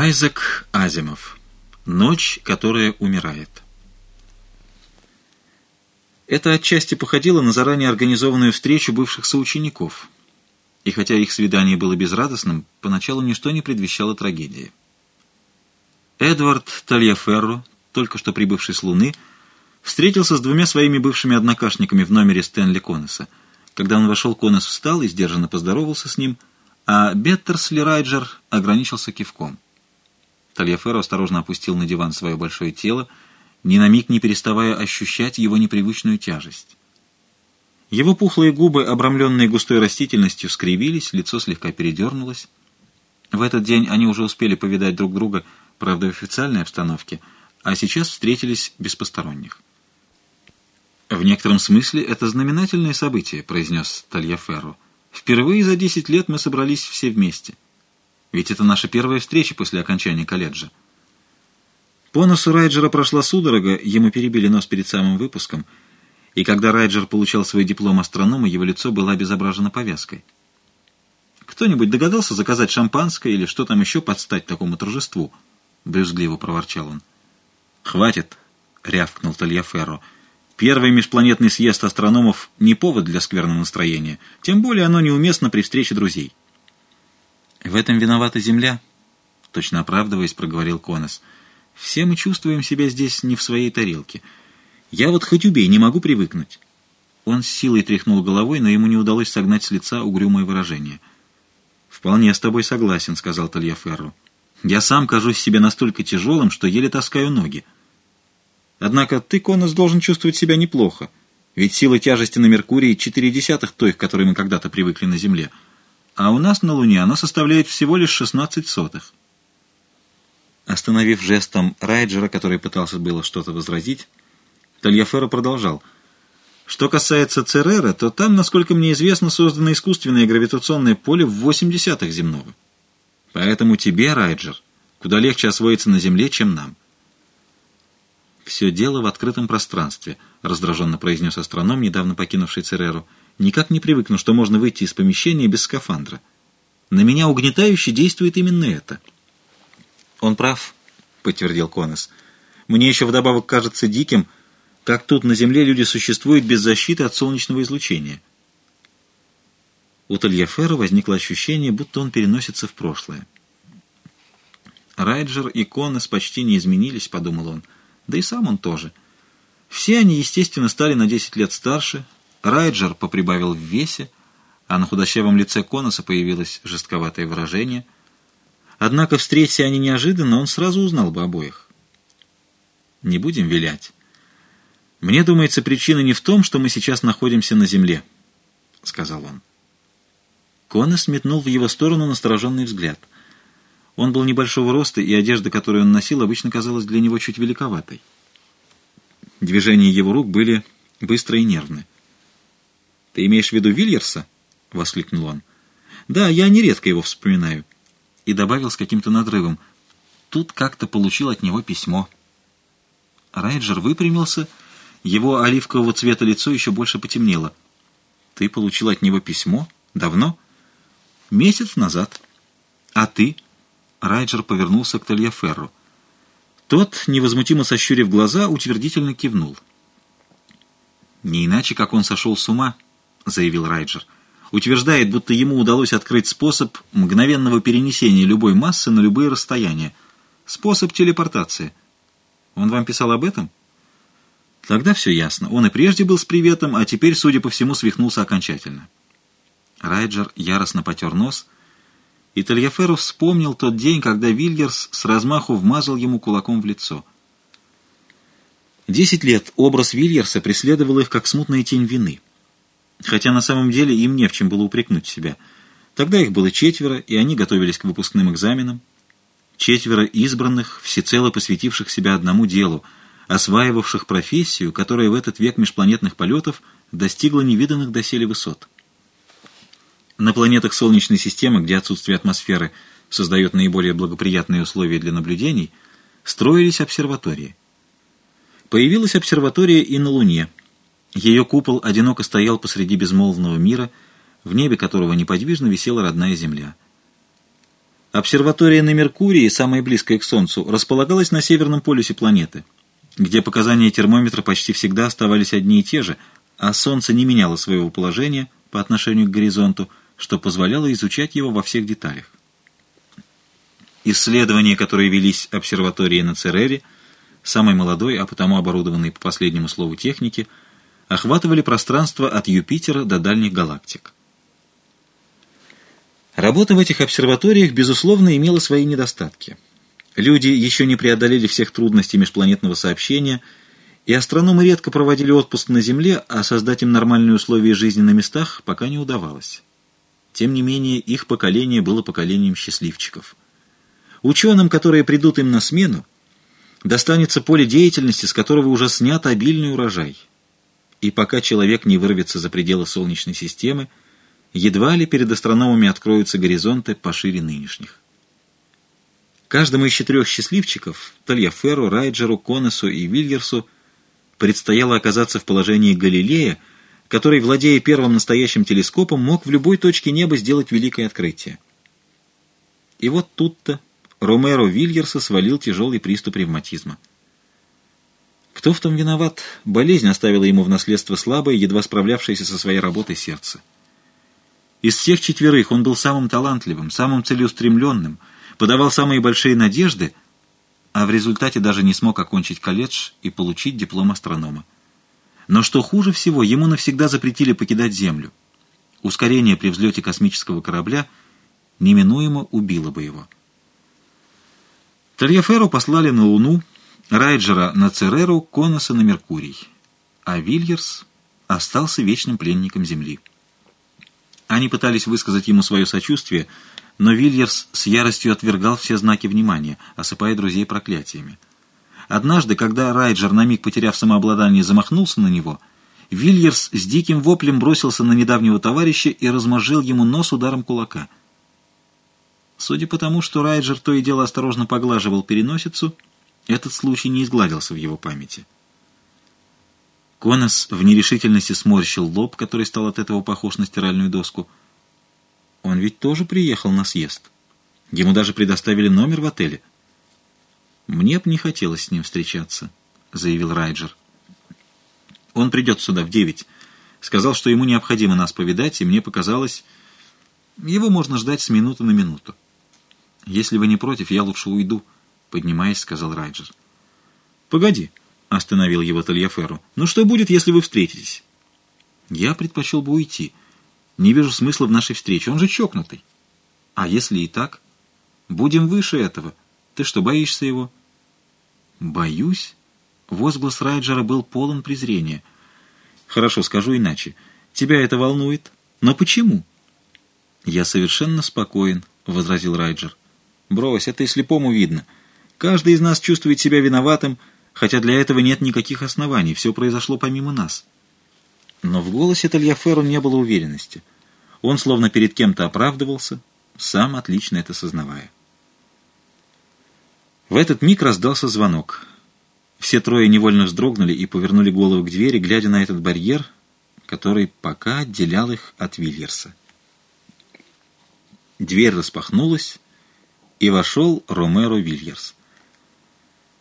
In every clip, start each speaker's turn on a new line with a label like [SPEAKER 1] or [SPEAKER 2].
[SPEAKER 1] Айзек Азимов. Ночь, которая умирает. Это отчасти походило на заранее организованную встречу бывших соучеников. И хотя их свидание было безрадостным, поначалу ничто не предвещало трагедии. Эдвард Тальяферро, только что прибывший с Луны, встретился с двумя своими бывшими однокашниками в номере Стэнли Коннеса. Когда он вошел, Коннес встал и сдержанно поздоровался с ним, а Беттерсли Райджер ограничился кивком. Тальяферо осторожно опустил на диван свое большое тело, ни на миг не переставая ощущать его непривычную тяжесть. Его пухлые губы, обрамленные густой растительностью, скривились, лицо слегка передернулось. В этот день они уже успели повидать друг друга, правда, в официальной обстановке, а сейчас встретились без посторонних. «В некотором смысле это знаменательное событие», — произнес Тальяферро. «Впервые за десять лет мы собрались все вместе». Ведь это наша первая встреча после окончания колледжа. По носу Райджера прошла судорога, ему перебили нос перед самым выпуском, и когда Райджер получал свой диплом астронома, его лицо было обезображено повязкой. «Кто-нибудь догадался заказать шампанское или что там еще подстать такому торжеству?» — брюзгливо проворчал он. «Хватит!» — рявкнул Тальяферро. «Первый межпланетный съезд астрономов — не повод для скверного настроения, тем более оно неуместно при встрече друзей». «В этом виновата Земля», — точно оправдываясь, проговорил Конос. «Все мы чувствуем себя здесь не в своей тарелке. Я вот хоть убей, не могу привыкнуть». Он с силой тряхнул головой, но ему не удалось согнать с лица угрюмое выражение. «Вполне с тобой согласен», — сказал Тальяферро. «Я сам кажусь себе настолько тяжелым, что еле таскаю ноги. Однако ты, Конос, должен чувствовать себя неплохо, ведь сила тяжести на Меркурии — четыре десятых той, к которой мы когда-то привыкли на Земле» а у нас на Луне оно составляет всего лишь 16 сотых. Остановив жестом Райджера, который пытался было что-то возразить, Тальяферо продолжал. Что касается Церера, то там, насколько мне известно, создано искусственное гравитационное поле в 8 десятых земного. Поэтому тебе, Райджер, куда легче освоиться на Земле, чем нам. «Все дело в открытом пространстве», — раздраженно произнес астроном, недавно покинувший Цереру. Никак не привыкну, что можно выйти из помещения без скафандра. На меня угнетающе действует именно это. Он прав, подтвердил Конос. Мне еще вдобавок кажется диким, как тут на Земле люди существуют без защиты от солнечного излучения. У Тальяфера возникло ощущение, будто он переносится в прошлое. Райджер и Конос почти не изменились, подумал он, да и сам он тоже. Все они, естественно, стали на 10 лет старше, Райджер поприбавил в весе, а на худощавом лице Коноса появилось жестковатое выражение. Однако, встреться они неожиданно, он сразу узнал бы обоих. «Не будем вилять. Мне думается, причина не в том, что мы сейчас находимся на земле», — сказал он. Конос метнул в его сторону настороженный взгляд. Он был небольшого роста, и одежда, которую он носил, обычно казалась для него чуть великоватой. Движения его рук были быстрые и нервные. «Ты имеешь в виду Вильерса?» — воскликнул он. «Да, я нередко его вспоминаю». И добавил с каким-то надрывом. «Тут как-то получил от него письмо». Райджер выпрямился, его оливкового цвета лицо еще больше потемнело. «Ты получил от него письмо? Давно?» «Месяц назад». «А ты?» Райджер повернулся к Тальяферру. Тот, невозмутимо сощурив глаза, утвердительно кивнул. «Не иначе, как он сошел с ума», — заявил Райджер. «Утверждает, будто ему удалось открыть способ мгновенного перенесения любой массы на любые расстояния. Способ телепортации. Он вам писал об этом?» Тогда все ясно. Он и прежде был с приветом, а теперь, судя по всему, свихнулся окончательно. Райджер яростно потер нос, и Тальяферу вспомнил тот день, когда Вильгерс с размаху вмазал ему кулаком в лицо. Десять лет образ Вильерса преследовал их, как смутная тень вины хотя на самом деле им не в чем было упрекнуть себя. Тогда их было четверо, и они готовились к выпускным экзаменам. Четверо избранных, всецело посвятивших себя одному делу, осваивавших профессию, которая в этот век межпланетных полетов достигла невиданных доселе высот. На планетах Солнечной системы, где отсутствие атмосферы создает наиболее благоприятные условия для наблюдений, строились обсерватории. Появилась обсерватория и на Луне – ее купол одиноко стоял посреди безмолвного мира, в небе которого неподвижно висела родная земля. Обсерватория на Меркурии, самая близкая к Солнцу, располагалась на северном полюсе планеты, где показания термометра почти всегда оставались одни и те же, а Солнце не меняло своего положения по отношению к горизонту, что позволяло изучать его во всех деталях. Исследования, которые велись обсерваторией на Церере, самой молодой, а потому оборудованной по последнему слову техники, охватывали пространство от Юпитера до дальних галактик. Работа в этих обсерваториях, безусловно, имела свои недостатки. Люди еще не преодолели всех трудностей межпланетного сообщения, и астрономы редко проводили отпуск на Земле, а создать им нормальные условия жизни на местах пока не удавалось. Тем не менее, их поколение было поколением счастливчиков. Ученым, которые придут им на смену, достанется поле деятельности, с которого уже снят обильный урожай. И пока человек не вырвется за пределы Солнечной системы, едва ли перед астрономами откроются горизонты пошире нынешних. Каждому из четырех счастливчиков, Тальяферу, Райджеру, Конесу и Вильерсу, предстояло оказаться в положении Галилея, который, владея первым настоящим телескопом, мог в любой точке неба сделать великое открытие. И вот тут-то Ромеро Вильерса свалил тяжелый приступ ревматизма. Кто в том виноват? Болезнь оставила ему в наследство слабое, едва справлявшееся со своей работой сердце. Из всех четверых он был самым талантливым, самым целеустремленным, подавал самые большие надежды, а в результате даже не смог окончить колледж и получить диплом астронома. Но что хуже всего, ему навсегда запретили покидать Землю. Ускорение при взлете космического корабля неминуемо убило бы его. Тальяферу послали на Луну, Райджера на Цереру, Коноса на Меркурий, а Вильерс остался вечным пленником Земли. Они пытались высказать ему свое сочувствие, но Вильерс с яростью отвергал все знаки внимания, осыпая друзей проклятиями. Однажды, когда Райджер, на миг потеряв самообладание, замахнулся на него, Вильерс с диким воплем бросился на недавнего товарища и размозжил ему нос ударом кулака. Судя по тому, что Райджер то и дело осторожно поглаживал переносицу, этот случай не изгладился в его памяти. Конос в нерешительности сморщил лоб, который стал от этого похож на стиральную доску. Он ведь тоже приехал на съезд. Ему даже предоставили номер в отеле. «Мне б не хотелось с ним встречаться», — заявил Райджер. «Он придет сюда в девять. Сказал, что ему необходимо нас повидать, и мне показалось, его можно ждать с минуты на минуту. Если вы не против, я лучше уйду», — поднимаясь, сказал Райджер. «Погоди», — остановил его Тальяферу. «Ну что будет, если вы встретитесь?» «Я предпочел бы уйти. Не вижу смысла в нашей встрече. Он же чокнутый». «А если и так? Будем выше этого. Ты что, боишься его?» «Боюсь?» Возглас Райджера был полон презрения. «Хорошо, скажу иначе. Тебя это волнует. Но почему?» «Я совершенно спокоен», — возразил Райджер. «Брось, это и слепому видно. Каждый из нас чувствует себя виноватым, — хотя для этого нет никаких оснований, все произошло помимо нас. Но в голосе Тальяферу не было уверенности. Он словно перед кем-то оправдывался, сам отлично это сознавая. В этот миг раздался звонок. Все трое невольно вздрогнули и повернули голову к двери, глядя на этот барьер, который пока отделял их от Вильерса. Дверь распахнулась, и вошел Ромеро Вильерс.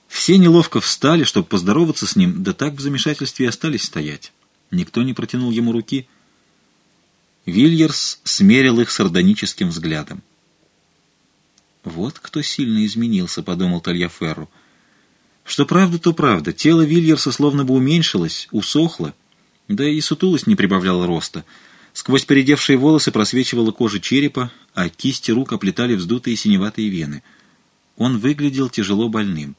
[SPEAKER 1] Все неловко встали, чтобы поздороваться с ним, да так в замешательстве и остались стоять. Никто не протянул ему руки. Вильерс смерил их сардоническим взглядом. «Вот кто сильно изменился», — подумал Тальяферру. Что правда, то правда. Тело Вильерса словно бы уменьшилось, усохло, да и сутулость не прибавляла роста. Сквозь передевшие волосы просвечивала кожа черепа, а кисти рук оплетали вздутые синеватые вены. Он выглядел тяжело больным.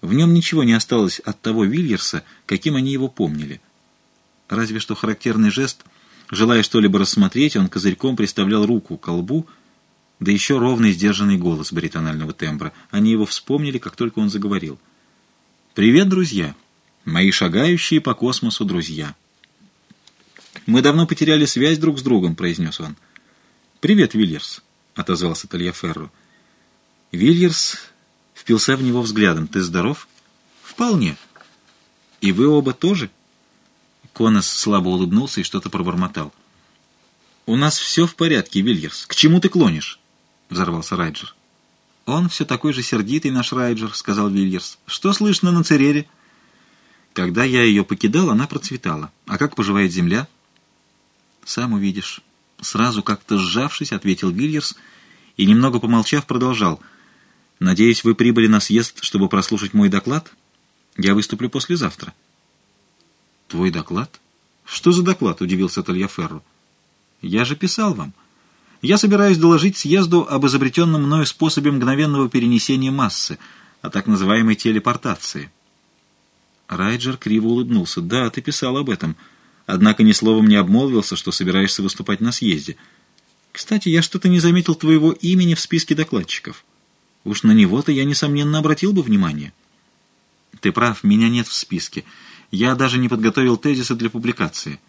[SPEAKER 1] В нем ничего не осталось от того Вильерса, каким они его помнили. Разве что характерный жест, желая что-либо рассмотреть, он козырьком приставлял руку к колбу, да еще ровный сдержанный голос баритонального тембра. Они его вспомнили, как только он заговорил. «Привет, друзья! Мои шагающие по космосу друзья!» «Мы давно потеряли связь друг с другом», — произнес он. «Привет, Вильерс», — отозвался Тальяферро. Вильерс впился в него взглядом. «Ты здоров?» «Вполне». «И вы оба тоже?» Конос слабо улыбнулся и что-то пробормотал. «У нас все в порядке, Вильерс. К чему ты клонишь?» — взорвался Райджер. «Он все такой же сердитый, наш Райджер», — сказал Вильерс. «Что слышно на Церере?» «Когда я ее покидал, она процветала. А как поживает земля?» «Сам увидишь». Сразу как-то сжавшись, ответил Вильерс и, немного помолчав, продолжал. «Надеюсь, вы прибыли на съезд, чтобы прослушать мой доклад? Я выступлю послезавтра». «Твой доклад? Что за доклад?» — удивился Тальяферру. «Я же писал вам». Я собираюсь доложить съезду об изобретенном мною способе мгновенного перенесения массы, о так называемой телепортации. Райджер криво улыбнулся. «Да, ты писал об этом. Однако ни словом не обмолвился, что собираешься выступать на съезде. Кстати, я что-то не заметил твоего имени в списке докладчиков. Уж на него-то я, несомненно, обратил бы внимание». «Ты прав, меня нет в списке. Я даже не подготовил тезисы для публикации».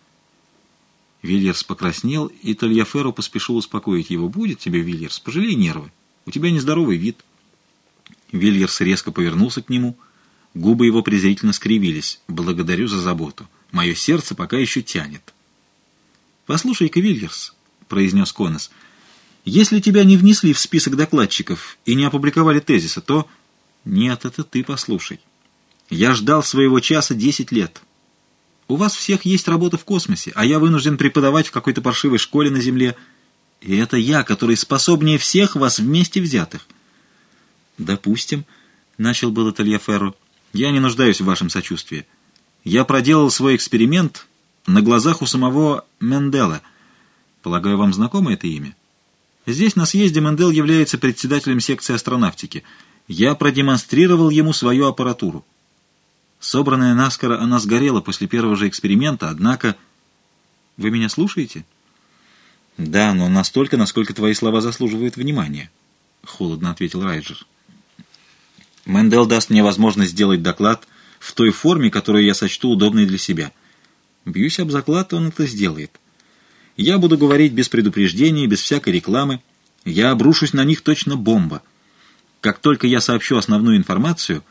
[SPEAKER 1] Вильерс покраснел, и Тальяферро поспешил успокоить его. «Будет тебе, Вильерс, пожалей нервы. У тебя нездоровый вид». Вильерс резко повернулся к нему. Губы его презрительно скривились. «Благодарю за заботу. Мое сердце пока еще тянет». «Послушай-ка, Вильерс», — произнес Конос, — «если тебя не внесли в список докладчиков и не опубликовали тезиса, то...» «Нет, это ты послушай. Я ждал своего часа десять лет». У вас всех есть работа в космосе, а я вынужден преподавать в какой-то паршивой школе на Земле. И это я, который способнее всех вас вместе взятых. Допустим, — начал было Тальяферро, — я не нуждаюсь в вашем сочувствии. Я проделал свой эксперимент на глазах у самого Мендела. Полагаю, вам знакомо это имя? Здесь на съезде Мендел является председателем секции астронавтики. Я продемонстрировал ему свою аппаратуру. Собранная наскоро, она сгорела после первого же эксперимента, однако... Вы меня слушаете? Да, но настолько, насколько твои слова заслуживают внимания, — холодно ответил Райджер. Мендел даст мне возможность сделать доклад в той форме, которую я сочту удобной для себя. Бьюсь об заклад, он это сделает. Я буду говорить без предупреждения, без всякой рекламы. Я обрушусь на них точно бомба. Как только я сообщу основную информацию,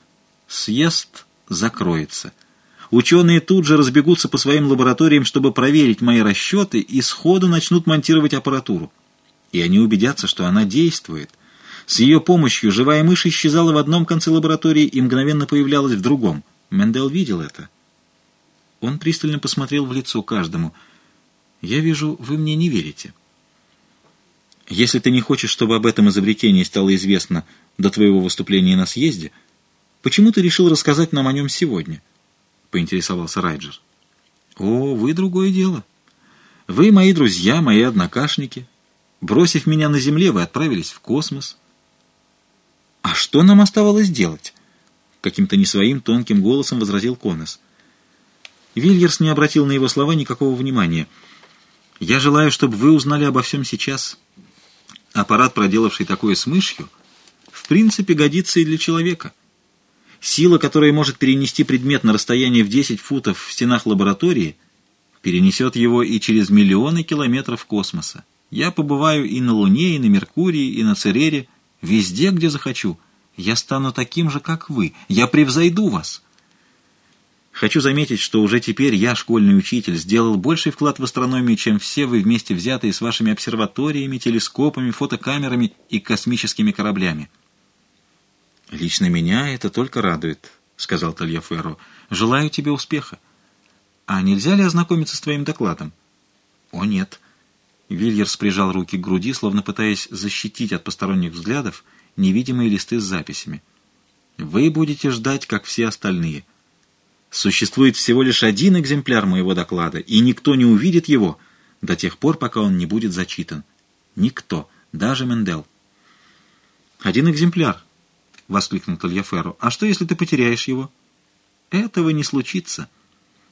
[SPEAKER 1] съезд закроется. Ученые тут же разбегутся по своим лабораториям, чтобы проверить мои расчеты, и сходу начнут монтировать аппаратуру. И они убедятся, что она действует. С ее помощью живая мышь исчезала в одном конце лаборатории и мгновенно появлялась в другом. Мендел видел это. Он пристально посмотрел в лицо каждому. «Я вижу, вы мне не верите». «Если ты не хочешь, чтобы об этом изобретении стало известно до твоего выступления на съезде», «Почему ты решил рассказать нам о нем сегодня?» — поинтересовался Райджер. «О, вы другое дело. Вы мои друзья, мои однокашники. Бросив меня на земле, вы отправились в космос». «А что нам оставалось делать?» — каким-то не своим тонким голосом возразил Конос. Вильерс не обратил на его слова никакого внимания. «Я желаю, чтобы вы узнали обо всем сейчас. Аппарат, проделавший такое с мышью, в принципе годится и для человека». Сила, которая может перенести предмет на расстояние в 10 футов в стенах лаборатории, перенесет его и через миллионы километров космоса. Я побываю и на Луне, и на Меркурии, и на Церере, везде, где захочу. Я стану таким же, как вы. Я превзойду вас. Хочу заметить, что уже теперь я, школьный учитель, сделал больший вклад в астрономию, чем все вы вместе взятые с вашими обсерваториями, телескопами, фотокамерами и космическими кораблями. «Лично меня это только радует», — сказал Тальяферро. «Желаю тебе успеха. А нельзя ли ознакомиться с твоим докладом?» «О, нет». Вильерс прижал руки к груди, словно пытаясь защитить от посторонних взглядов невидимые листы с записями. «Вы будете ждать, как все остальные. Существует всего лишь один экземпляр моего доклада, и никто не увидит его до тех пор, пока он не будет зачитан. Никто, даже Мендел». «Один экземпляр», — воскликнул Тальяферро. «А что, если ты потеряешь его?» «Этого не случится.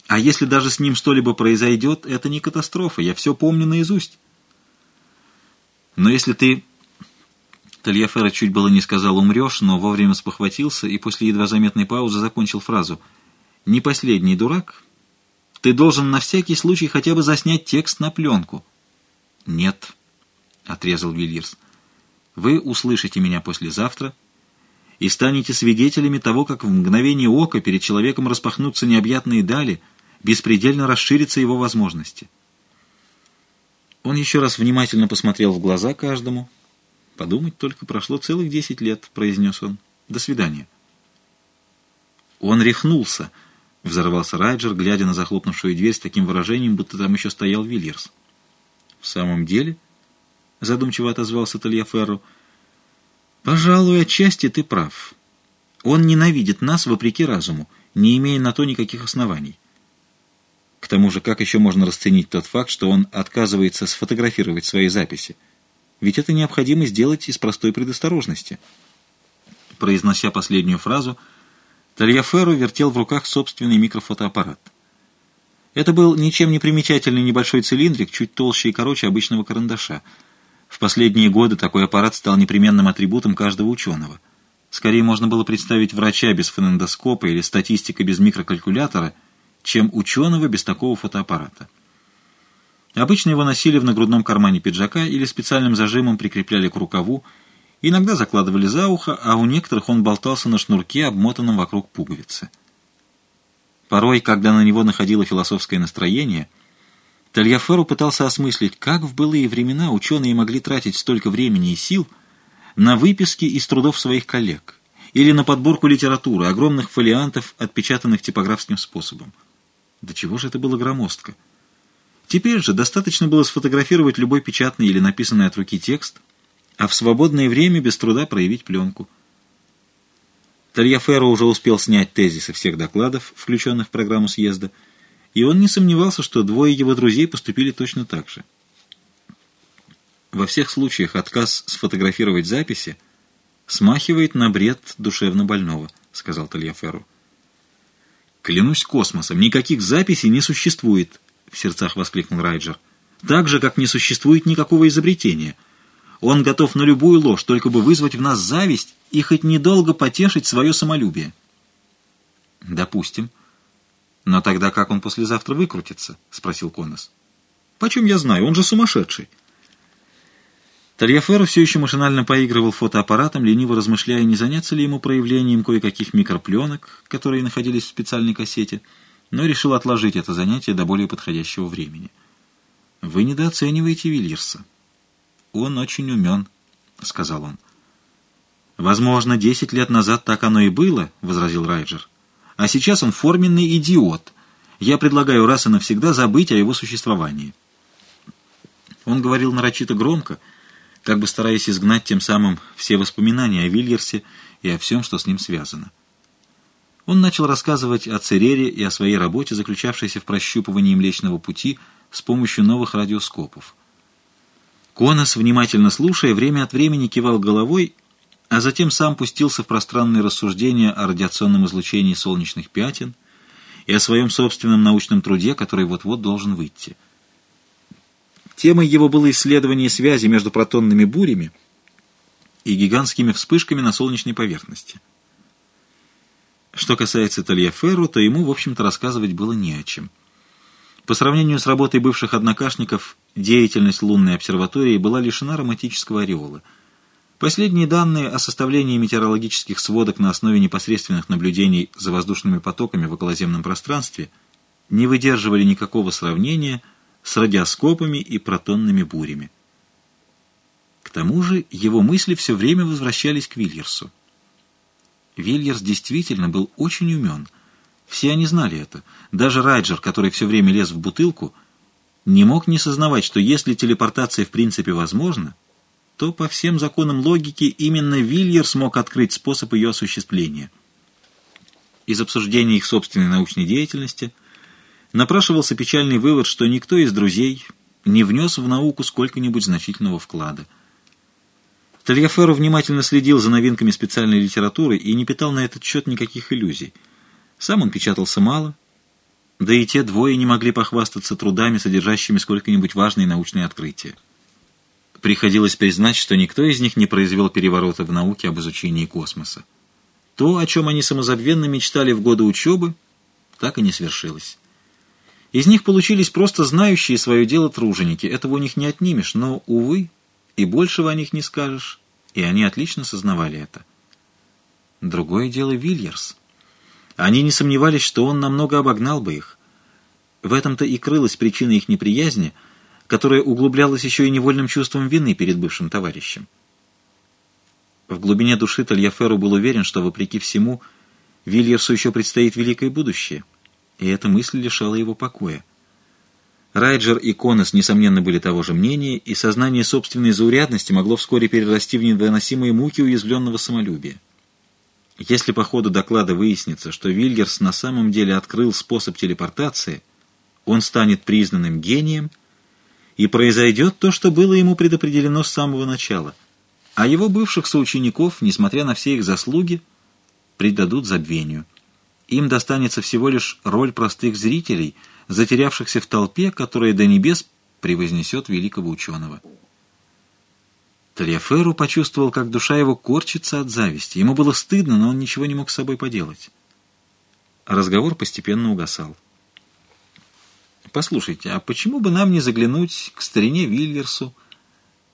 [SPEAKER 1] А если даже с ним что-либо произойдет, это не катастрофа. Я все помню наизусть». «Но если ты...» Тальяферро чуть было не сказал «умрешь», но вовремя спохватился и после едва заметной паузы закончил фразу. «Не последний дурак. Ты должен на всякий случай хотя бы заснять текст на пленку». «Нет», — отрезал Вильерс. «Вы услышите меня послезавтра» и станете свидетелями того, как в мгновение ока перед человеком распахнутся необъятные дали, беспредельно расширятся его возможности. Он еще раз внимательно посмотрел в глаза каждому, Подумать только, прошло целых десять лет, произнес он. До свидания. Он рехнулся, взорвался Райджер, глядя на захлопнувшую дверь с таким выражением, будто там еще стоял Вильерс. В самом деле, задумчиво отозвался Тальяферро, пожалуй, отчасти ты прав. Он ненавидит нас вопреки разуму, не имея на то никаких оснований. К тому же, как еще можно расценить тот факт, что он отказывается сфотографировать свои записи? Ведь это необходимо сделать из простой предосторожности. Произнося последнюю фразу, Тальяферро вертел в руках собственный микрофотоаппарат. Это был ничем не примечательный небольшой цилиндрик, чуть толще и короче обычного карандаша. В последние годы такой аппарат стал непременным атрибутом каждого ученого. Скорее можно было представить врача без фонендоскопа или статистика без микрокалькулятора – чем ученого без такого фотоаппарата. Обычно его носили в нагрудном кармане пиджака или специальным зажимом прикрепляли к рукаву, иногда закладывали за ухо, а у некоторых он болтался на шнурке, обмотанном вокруг пуговицы. Порой, когда на него находило философское настроение, Тальяферу пытался осмыслить, как в былые времена ученые могли тратить столько времени и сил на выписки из трудов своих коллег или на подборку литературы, огромных фолиантов, отпечатанных типографским способом. До чего же это было громоздко? Теперь же достаточно было сфотографировать любой печатный или написанный от руки текст, а в свободное время без труда проявить пленку. Тальяферо уже успел снять тезисы всех докладов, включенных в программу съезда, и он не сомневался, что двое его друзей поступили точно так же. Во всех случаях отказ сфотографировать записи смахивает на бред душевно больного, сказал Тальяферро. «Клянусь космосом, никаких записей не существует!» — в сердцах воскликнул Райджер. «Так же, как не существует никакого изобретения. Он готов на любую ложь, только бы вызвать в нас зависть и хоть недолго потешить свое самолюбие». «Допустим. Но тогда как он послезавтра выкрутится?» — спросил Конос. «Почем я знаю? Он же сумасшедший». Тальяферро все еще машинально поигрывал фотоаппаратом, лениво размышляя, не заняться ли ему проявлением кое-каких микропленок, которые находились в специальной кассете, но решил отложить это занятие до более подходящего времени. «Вы недооцениваете Вильерса. Он очень умен», — сказал он. «Возможно, десять лет назад так оно и было», — возразил Райджер. «А сейчас он форменный идиот. Я предлагаю раз и навсегда забыть о его существовании». Он говорил нарочито громко, — как бы стараясь изгнать тем самым все воспоминания о Вильерсе и о всем, что с ним связано. Он начал рассказывать о Церере и о своей работе, заключавшейся в прощупывании Млечного Пути с помощью новых радиоскопов. Конос, внимательно слушая, время от времени кивал головой, а затем сам пустился в пространные рассуждения о радиационном излучении солнечных пятен и о своем собственном научном труде, который вот-вот должен выйти. Темой его было исследование связи между протонными бурями и гигантскими вспышками на солнечной поверхности. Что касается Тальяферро, то ему, в общем-то, рассказывать было не о чем. По сравнению с работой бывших однокашников, деятельность лунной обсерватории была лишена романтического ореола. Последние данные о составлении метеорологических сводок на основе непосредственных наблюдений за воздушными потоками в околоземном пространстве не выдерживали никакого сравнения – с радиоскопами и протонными бурями. К тому же его мысли все время возвращались к Вильерсу. Вильерс действительно был очень умен. Все они знали это. Даже Райджер, который все время лез в бутылку, не мог не сознавать, что если телепортация в принципе возможна, то по всем законам логики именно Вильерс мог открыть способ ее осуществления. Из обсуждения их собственной научной деятельности – напрашивался печальный вывод, что никто из друзей не внес в науку сколько-нибудь значительного вклада. Тальяферо внимательно следил за новинками специальной литературы и не питал на этот счет никаких иллюзий. Сам он печатался мало, да и те двое не могли похвастаться трудами, содержащими сколько-нибудь важные научные открытия. Приходилось признать, что никто из них не произвел переворота в науке об изучении космоса. То, о чем они самозабвенно мечтали в годы учебы, так и не свершилось. Из них получились просто знающие свое дело труженики. Этого у них не отнимешь, но, увы, и большего о них не скажешь. И они отлично сознавали это. Другое дело Вильерс. Они не сомневались, что он намного обогнал бы их. В этом-то и крылась причина их неприязни, которая углублялась еще и невольным чувством вины перед бывшим товарищем. В глубине души Тальяферу был уверен, что, вопреки всему, Вильерсу еще предстоит великое будущее, и эта мысль лишала его покоя. Райджер и Конос, несомненно, были того же мнения, и сознание собственной заурядности могло вскоре перерасти в невыносимые муки уязвленного самолюбия. Если по ходу доклада выяснится, что Вильгерс на самом деле открыл способ телепортации, он станет признанным гением, и произойдет то, что было ему предопределено с самого начала, а его бывших соучеников, несмотря на все их заслуги, предадут забвению. Им достанется всего лишь роль простых зрителей, затерявшихся в толпе, которая до небес превознесет великого ученого. Тальяферу почувствовал, как душа его корчится от зависти. Ему было стыдно, но он ничего не мог с собой поделать. Разговор постепенно угасал. «Послушайте, а почему бы нам не заглянуть к старине Вильерсу?»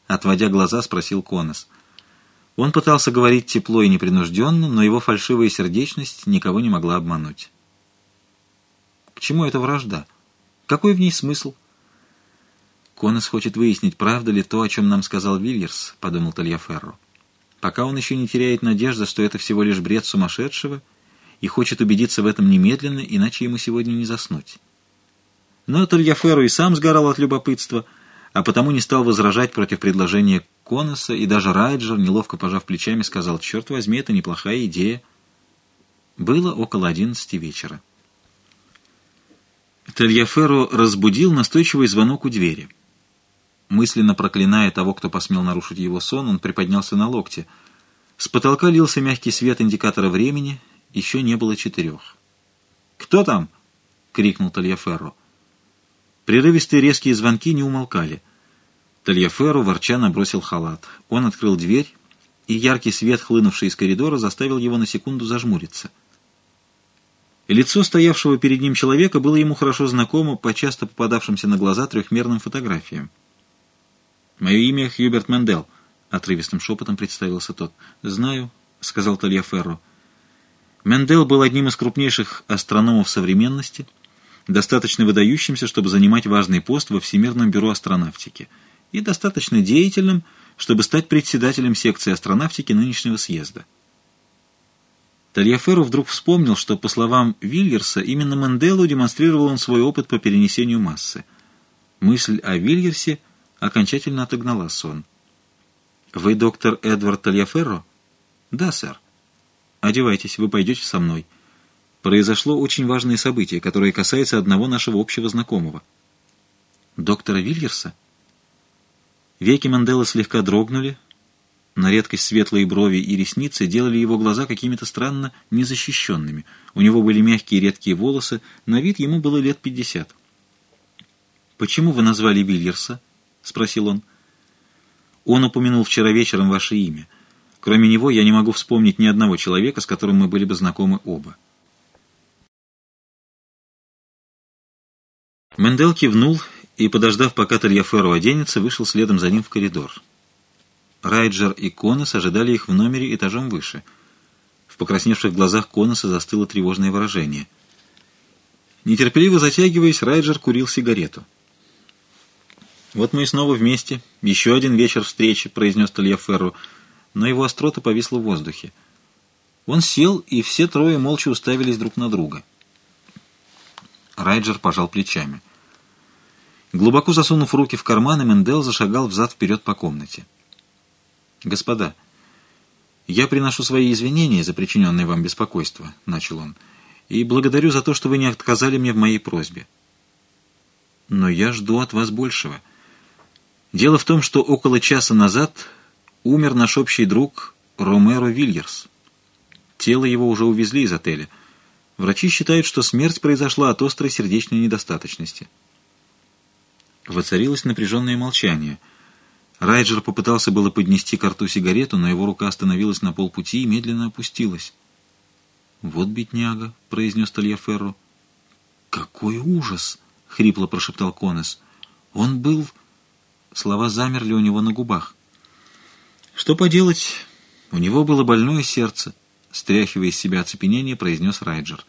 [SPEAKER 1] Отводя глаза, спросил Конос. Он пытался говорить тепло и непринужденно, но его фальшивая сердечность никого не могла обмануть. К чему эта вражда? Какой в ней смысл? Конос хочет выяснить, правда ли то, о чем нам сказал Вильерс, подумал Тальяферро. Пока он еще не теряет надежды, что это всего лишь бред сумасшедшего, и хочет убедиться в этом немедленно, иначе ему сегодня не заснуть. Но Тальяферро и сам сгорал от любопытства, а потому не стал возражать против предложения Коноса, и даже Райджер, неловко пожав плечами, сказал, «Черт возьми, это неплохая идея». Было около одиннадцати вечера. Тальяферро разбудил настойчивый звонок у двери. Мысленно проклиная того, кто посмел нарушить его сон, он приподнялся на локте. С потолка лился мягкий свет индикатора времени, еще не было четырех. «Кто там?» — крикнул Тальяферро. Прерывистые резкие звонки не умолкали. Тальяферро ворча набросил халат. Он открыл дверь, и яркий свет, хлынувший из коридора, заставил его на секунду зажмуриться. Лицо стоявшего перед ним человека было ему хорошо знакомо по часто попадавшимся на глаза трехмерным фотографиям. «Мое имя Хьюберт Мендел», — отрывистым шепотом представился тот. «Знаю», — сказал Тальяферро. Мендел был одним из крупнейших астрономов современности, достаточно выдающимся, чтобы занимать важный пост во Всемирном бюро астронавтики, и достаточно деятельным, чтобы стать председателем секции астронавтики нынешнего съезда. Тальяферро вдруг вспомнил, что, по словам Вильерса, именно Менделу демонстрировал он свой опыт по перенесению массы. Мысль о Вильерсе — окончательно отогнала сон. «Вы доктор Эдвард Тальяферро?» «Да, сэр». «Одевайтесь, вы пойдете со мной. Произошло очень важное событие, которое касается одного нашего общего знакомого». «Доктора Вильерса?» Веки Мандела слегка дрогнули, на редкость светлые брови и ресницы делали его глаза какими-то странно незащищенными. У него были мягкие редкие волосы, на вид ему было лет пятьдесят. «Почему вы назвали Вильерса?» — спросил он. «Он упомянул вчера вечером ваше имя. Кроме него я не могу вспомнить ни одного человека, с которым мы были бы знакомы оба». Мендел кивнул и, подождав, пока Тальяферу оденется, вышел следом за ним в коридор. Райджер и Конос ожидали их в номере этажом выше. В покрасневших глазах Коноса застыло тревожное выражение. Нетерпеливо затягиваясь, Райджер курил сигарету. «Вот мы и снова вместе. Еще один вечер встречи», — произнес Тальяферру, но его острота повисла в воздухе. Он сел, и все трое молча уставились друг на друга. Райджер пожал плечами. Глубоко засунув руки в карманы, Мендел зашагал взад-вперед по комнате. «Господа, я приношу свои извинения за причиненное вам беспокойство», — начал он, — «и благодарю за то, что вы не отказали мне в моей просьбе. Но я жду от вас большего». Дело в том, что около часа назад умер наш общий друг Ромеро Вильерс. Тело его уже увезли из отеля. Врачи считают, что смерть произошла от острой сердечной недостаточности. Воцарилось напряженное молчание. Райджер попытался было поднести к рту сигарету, но его рука остановилась на полпути и медленно опустилась. «Вот бедняга», — произнес Тальяферро. «Какой ужас!» — хрипло прошептал Конес. «Он был...» Слова замерли у него на губах. «Что поделать? У него было больное сердце», — стряхивая из себя оцепенение, произнес Райджер.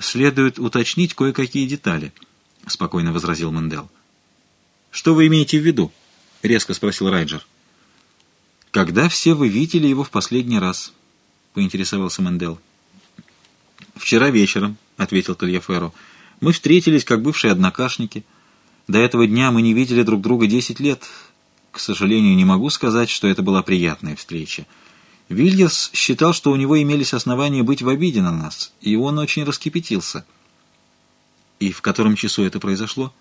[SPEAKER 1] «Следует уточнить кое-какие детали», — спокойно возразил Мендел. «Что вы имеете в виду?» — резко спросил Райджер. «Когда все вы видели его в последний раз?» — поинтересовался Мендел. «Вчера вечером», — ответил Тальяферо. «Мы встретились, как бывшие однокашники. До этого дня мы не видели друг друга десять лет. К сожалению, не могу сказать, что это была приятная встреча. Вильерс считал, что у него имелись основания быть в обиде на нас, и он очень раскипятился». «И в котором часу это произошло?»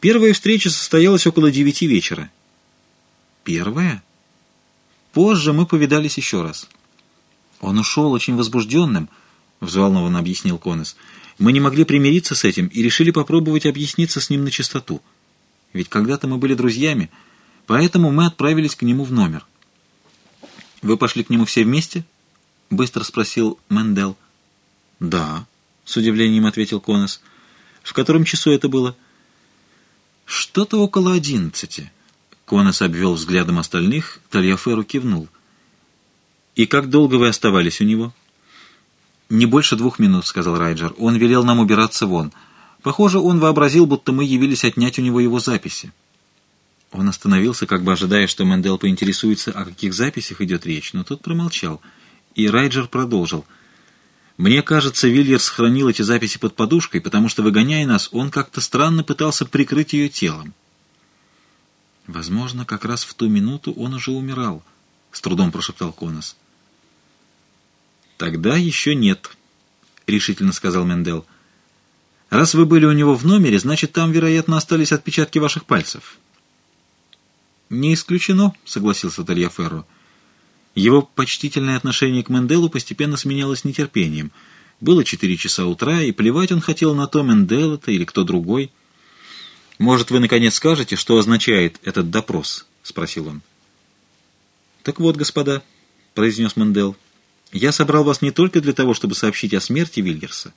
[SPEAKER 1] «Первая встреча состоялась около девяти вечера». «Первая?» Позже мы повидались еще раз. Он ушел очень возбужденным, — взволнованно объяснил Конес. Мы не могли примириться с этим и решили попробовать объясниться с ним на чистоту. Ведь когда-то мы были друзьями, поэтому мы отправились к нему в номер. «Вы пошли к нему все вместе?» — быстро спросил Мендел. «Да», — с удивлением ответил Конес. «В котором часу это было?» «Что-то около одиннадцати». Конос обвел взглядом остальных, Тальяферу кивнул. «И как долго вы оставались у него?» «Не больше двух минут», — сказал Райджер. «Он велел нам убираться вон. Похоже, он вообразил, будто мы явились отнять у него его записи». Он остановился, как бы ожидая, что Мендел поинтересуется, о каких записях идет речь, но тот промолчал. И Райджер продолжил. «Мне кажется, Вильерс хранил эти записи под подушкой, потому что, выгоняя нас, он как-то странно пытался прикрыть ее телом. Возможно, как раз в ту минуту он уже умирал, — с трудом прошептал Конос. «Тогда еще нет», — решительно сказал Мендел. «Раз вы были у него в номере, значит, там, вероятно, остались отпечатки ваших пальцев». «Не исключено», — согласился Тальяферро. Его почтительное отношение к Менделу постепенно сменялось нетерпением. Было четыре часа утра, и плевать он хотел на то, Мендел это или кто другой — «Может, вы, наконец, скажете, что означает этот допрос?» — спросил он. «Так вот, господа», — произнес Мендел, — «я собрал вас не только для того, чтобы сообщить о смерти Вильгерса.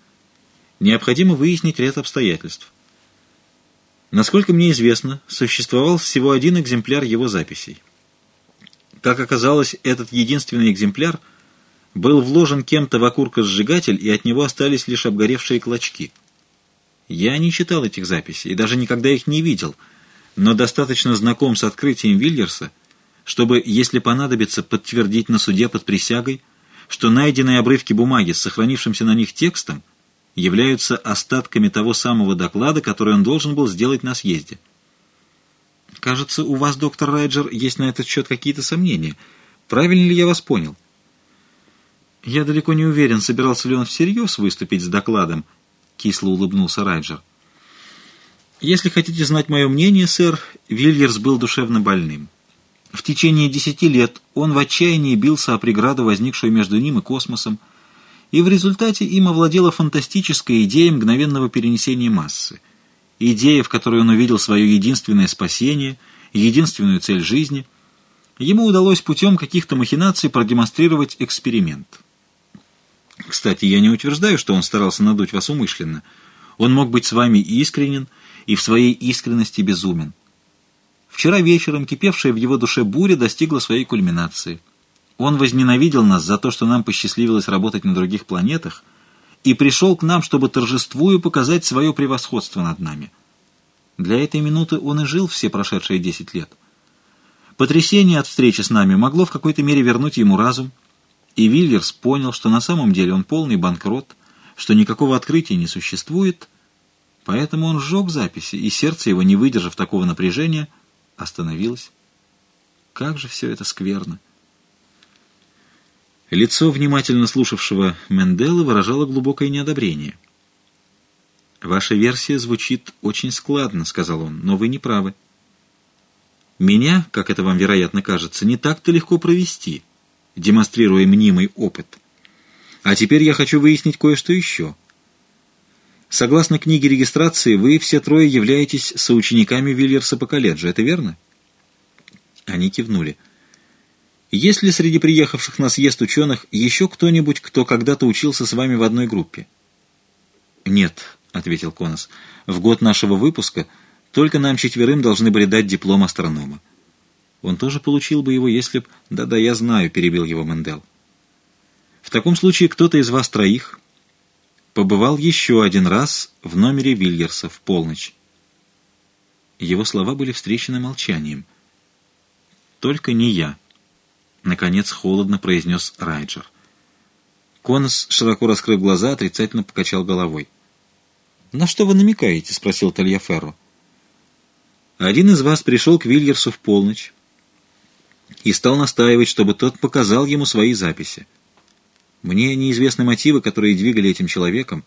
[SPEAKER 1] Необходимо выяснить ряд обстоятельств. Насколько мне известно, существовал всего один экземпляр его записей. Как оказалось, этот единственный экземпляр был вложен кем-то в окуркосжигатель, и от него остались лишь обгоревшие клочки — я не читал этих записей и даже никогда их не видел, но достаточно знаком с открытием Вильерса, чтобы, если понадобится, подтвердить на суде под присягой, что найденные обрывки бумаги с сохранившимся на них текстом являются остатками того самого доклада, который он должен был сделать на съезде. Кажется, у вас, доктор Райджер, есть на этот счет какие-то сомнения. Правильно ли я вас понял? Я далеко не уверен, собирался ли он всерьез выступить с докладом, — кисло улыбнулся Райджер. «Если хотите знать мое мнение, сэр, Вильерс был душевно больным. В течение десяти лет он в отчаянии бился о преграду, возникшую между ним и космосом, и в результате им овладела фантастическая идея мгновенного перенесения массы. Идея, в которой он увидел свое единственное спасение, единственную цель жизни. Ему удалось путем каких-то махинаций продемонстрировать эксперимент. Кстати, я не утверждаю, что он старался надуть вас умышленно. Он мог быть с вами искренен и в своей искренности безумен. Вчера вечером кипевшая в его душе буря достигла своей кульминации. Он возненавидел нас за то, что нам посчастливилось работать на других планетах, и пришел к нам, чтобы торжествуя показать свое превосходство над нами. Для этой минуты он и жил все прошедшие десять лет. Потрясение от встречи с нами могло в какой-то мере вернуть ему разум, и Вильерс понял, что на самом деле он полный банкрот, что никакого открытия не существует, поэтому он сжег записи, и сердце его, не выдержав такого напряжения, остановилось. Как же все это скверно! Лицо внимательно слушавшего Мендела выражало глубокое неодобрение. «Ваша версия звучит очень складно», — сказал он, — «но вы не правы. Меня, как это вам, вероятно, кажется, не так-то легко провести» демонстрируя мнимый опыт. А теперь я хочу выяснить кое-что еще. Согласно книге регистрации, вы все трое являетесь соучениками Вильерса по колледжу, это верно? Они кивнули. Есть ли среди приехавших на съезд ученых еще кто-нибудь, кто когда-то учился с вами в одной группе? Нет, — ответил Конос. В год нашего выпуска только нам четверым должны были дать диплом астронома. Он тоже получил бы его, если б... Да-да, я знаю, перебил его Мендел. В таком случае кто-то из вас троих побывал еще один раз в номере Вильерса в полночь. Его слова были встречены молчанием. Только не я. Наконец холодно произнес Райджер. Конос, широко раскрыв глаза, отрицательно покачал головой. «На что вы намекаете?» — спросил Тальяферро. «Один из вас пришел к Вильерсу в полночь и стал настаивать, чтобы тот показал ему свои записи. Мне неизвестны мотивы, которые двигали этим человеком.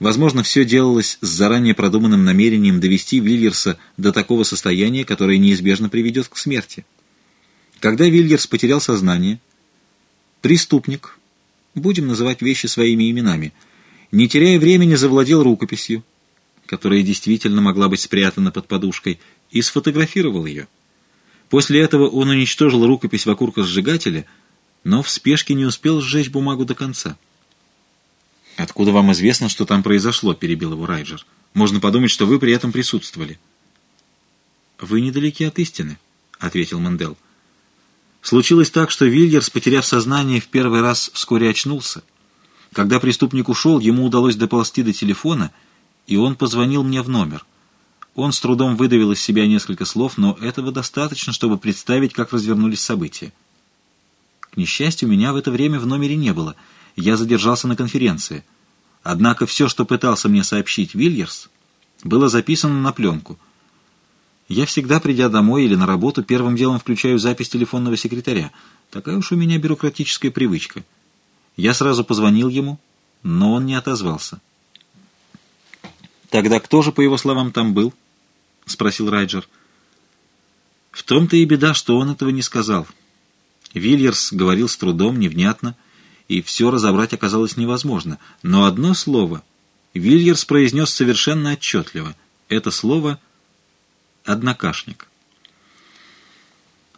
[SPEAKER 1] Возможно, все делалось с заранее продуманным намерением довести Вильерса до такого состояния, которое неизбежно приведет к смерти. Когда Вильерс потерял сознание, преступник, будем называть вещи своими именами, не теряя времени, завладел рукописью, которая действительно могла быть спрятана под подушкой, и сфотографировал ее. После этого он уничтожил рукопись в окуркосжигателе, но в спешке не успел сжечь бумагу до конца. «Откуда вам известно, что там произошло?» — перебил его Райджер. «Можно подумать, что вы при этом присутствовали». «Вы недалеки от истины», — ответил Мандел. Случилось так, что Вильерс, потеряв сознание, в первый раз вскоре очнулся. Когда преступник ушел, ему удалось доползти до телефона, и он позвонил мне в номер. Он с трудом выдавил из себя несколько слов, но этого достаточно, чтобы представить, как развернулись события. К несчастью, меня в это время в номере не было. Я задержался на конференции. Однако все, что пытался мне сообщить Вильерс, было записано на пленку — я всегда, придя домой или на работу, первым делом включаю запись телефонного секретаря. Такая уж у меня бюрократическая привычка. Я сразу позвонил ему, но он не отозвался. «Тогда кто же, по его словам, там был?» — спросил Райджер. В том-то и беда, что он этого не сказал. Вильерс говорил с трудом, невнятно, и все разобрать оказалось невозможно. Но одно слово Вильерс произнес совершенно отчетливо. Это слово — Однокашник.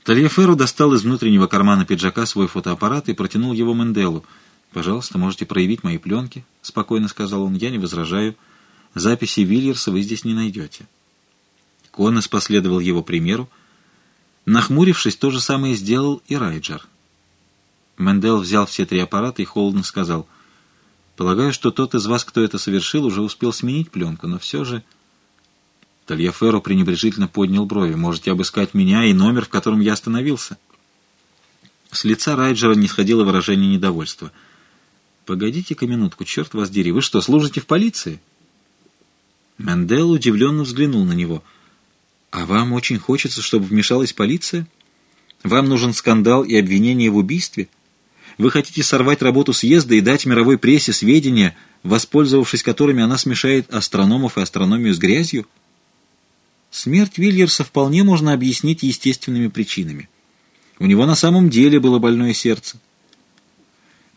[SPEAKER 1] Тальяферро достал из внутреннего кармана пиджака свой фотоаппарат и протянул его Менделу. «Пожалуйста, можете проявить мои пленки», — спокойно сказал он. «Я не возражаю. Записи Вильерса вы здесь не найдете». Коннес последовал его примеру. Нахмурившись, то же самое сделал и Райджер. Мендел взял все три аппарата и холодно сказал, «Полагаю, что тот из вас, кто это совершил, уже успел сменить пленку, но все же...» Тальяферо пренебрежительно поднял брови. «Можете обыскать меня и номер, в котором я остановился». С лица Райджера не сходило выражение недовольства. «Погодите-ка минутку, черт вас дери, вы что, служите в полиции?» Мендел удивленно взглянул на него. «А вам очень хочется, чтобы вмешалась полиция? Вам нужен скандал и обвинение в убийстве? Вы хотите сорвать работу съезда и дать мировой прессе сведения, воспользовавшись которыми она смешает астрономов и астрономию с грязью?» Смерть Вильерса вполне можно объяснить естественными причинами. У него на самом деле было больное сердце.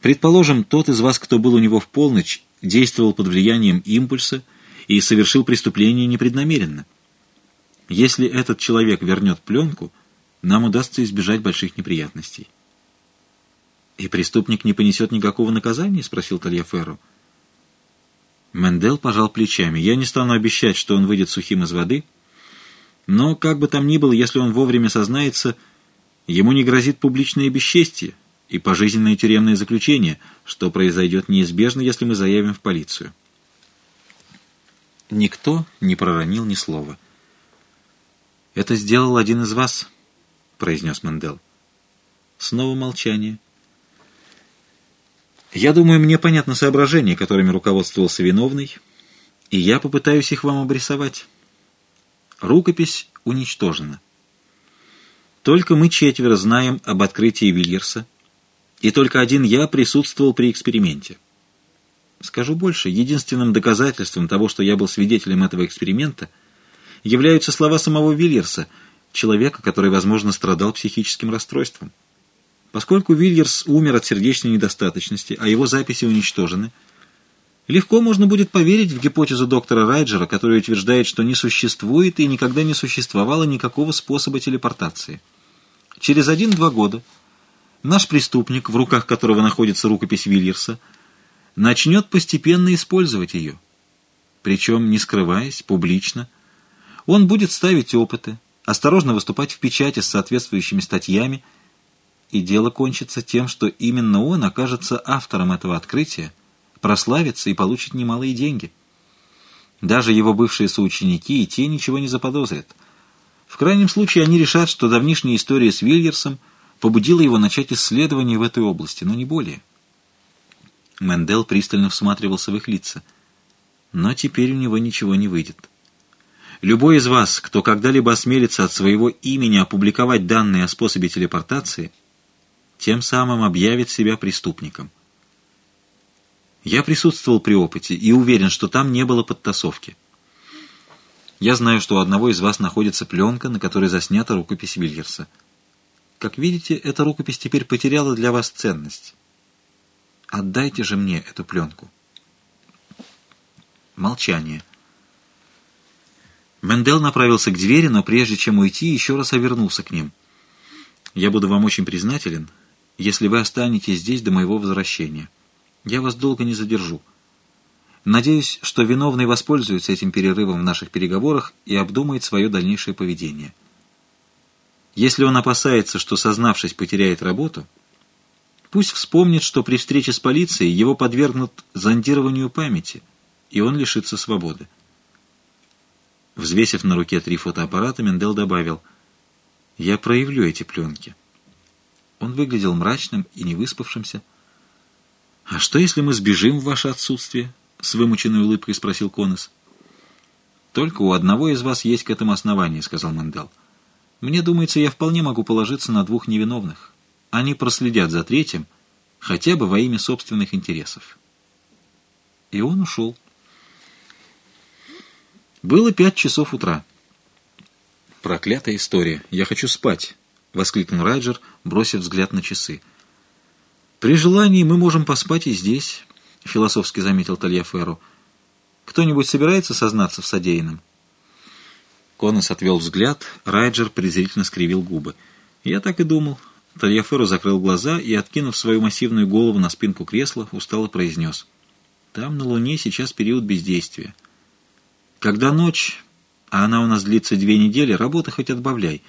[SPEAKER 1] Предположим, тот из вас, кто был у него в полночь, действовал под влиянием импульса и совершил преступление непреднамеренно. Если этот человек вернет пленку, нам удастся избежать больших неприятностей. «И преступник не понесет никакого наказания?» — спросил Тальяферро. Мендел пожал плечами. «Я не стану обещать, что он выйдет сухим из воды», — но, как бы там ни было, если он вовремя сознается, ему не грозит публичное бесчестие и пожизненное тюремное заключение, что произойдет неизбежно, если мы заявим в полицию. Никто не проронил ни слова. «Это сделал один из вас», — произнес Мендел. Снова молчание. «Я думаю, мне понятно соображения, которыми руководствовался виновный, и я попытаюсь их вам обрисовать». Рукопись уничтожена. Только мы четверо знаем об открытии Вильерса, и только один я присутствовал при эксперименте. Скажу больше, единственным доказательством того, что я был свидетелем этого эксперимента, являются слова самого Вильерса, человека, который, возможно, страдал психическим расстройством. Поскольку Вильерс умер от сердечной недостаточности, а его записи уничтожены – Легко можно будет поверить в гипотезу доктора Райджера, который утверждает, что не существует и никогда не существовало никакого способа телепортации. Через один-два года наш преступник, в руках которого находится рукопись Вильерса, начнет постепенно использовать ее. Причем, не скрываясь, публично. Он будет ставить опыты, осторожно выступать в печати с соответствующими статьями, и дело кончится тем, что именно он окажется автором этого открытия, прославится и получит немалые деньги. Даже его бывшие соученики и те ничего не заподозрят. В крайнем случае они решат, что давнишняя история с Вильерсом побудила его начать исследование в этой области, но не более. Мендел пристально всматривался в их лица. Но теперь у него ничего не выйдет. Любой из вас, кто когда-либо осмелится от своего имени опубликовать данные о способе телепортации, тем самым объявит себя преступником. Я присутствовал при опыте и уверен, что там не было подтасовки. Я знаю, что у одного из вас находится пленка, на которой заснята рукопись Вильерса. Как видите, эта рукопись теперь потеряла для вас ценность. Отдайте же мне эту пленку. Молчание. Мендел направился к двери, но прежде чем уйти, еще раз овернулся к ним. «Я буду вам очень признателен, если вы останетесь здесь до моего возвращения. Я вас долго не задержу. Надеюсь, что виновный воспользуется этим перерывом в наших переговорах и обдумает свое дальнейшее поведение. Если он опасается, что, сознавшись, потеряет работу, пусть вспомнит, что при встрече с полицией его подвергнут зондированию памяти, и он лишится свободы. Взвесив на руке три фотоаппарата, Мендел добавил, «Я проявлю эти пленки». Он выглядел мрачным и невыспавшимся. «А что, если мы сбежим в ваше отсутствие?» — с вымученной улыбкой спросил Конос. «Только у одного из вас есть к этому основание», — сказал Мендел. «Мне думается, я вполне могу положиться на двух невиновных. Они проследят за третьим, хотя бы во имя собственных интересов». И он ушел. Было пять часов утра. «Проклятая история! Я хочу спать!» — воскликнул Райджер, бросив взгляд на часы. «При желании мы можем поспать и здесь». — философски заметил Тальяферро. «Кто-нибудь собирается сознаться в содеянном?» Конос отвел взгляд, Райджер презрительно скривил губы. «Я так и думал». Тальяферро закрыл глаза и, откинув свою массивную голову на спинку кресла, устало произнес. «Там на Луне сейчас период бездействия. Когда ночь, а она у нас длится две недели, работы хоть отбавляй.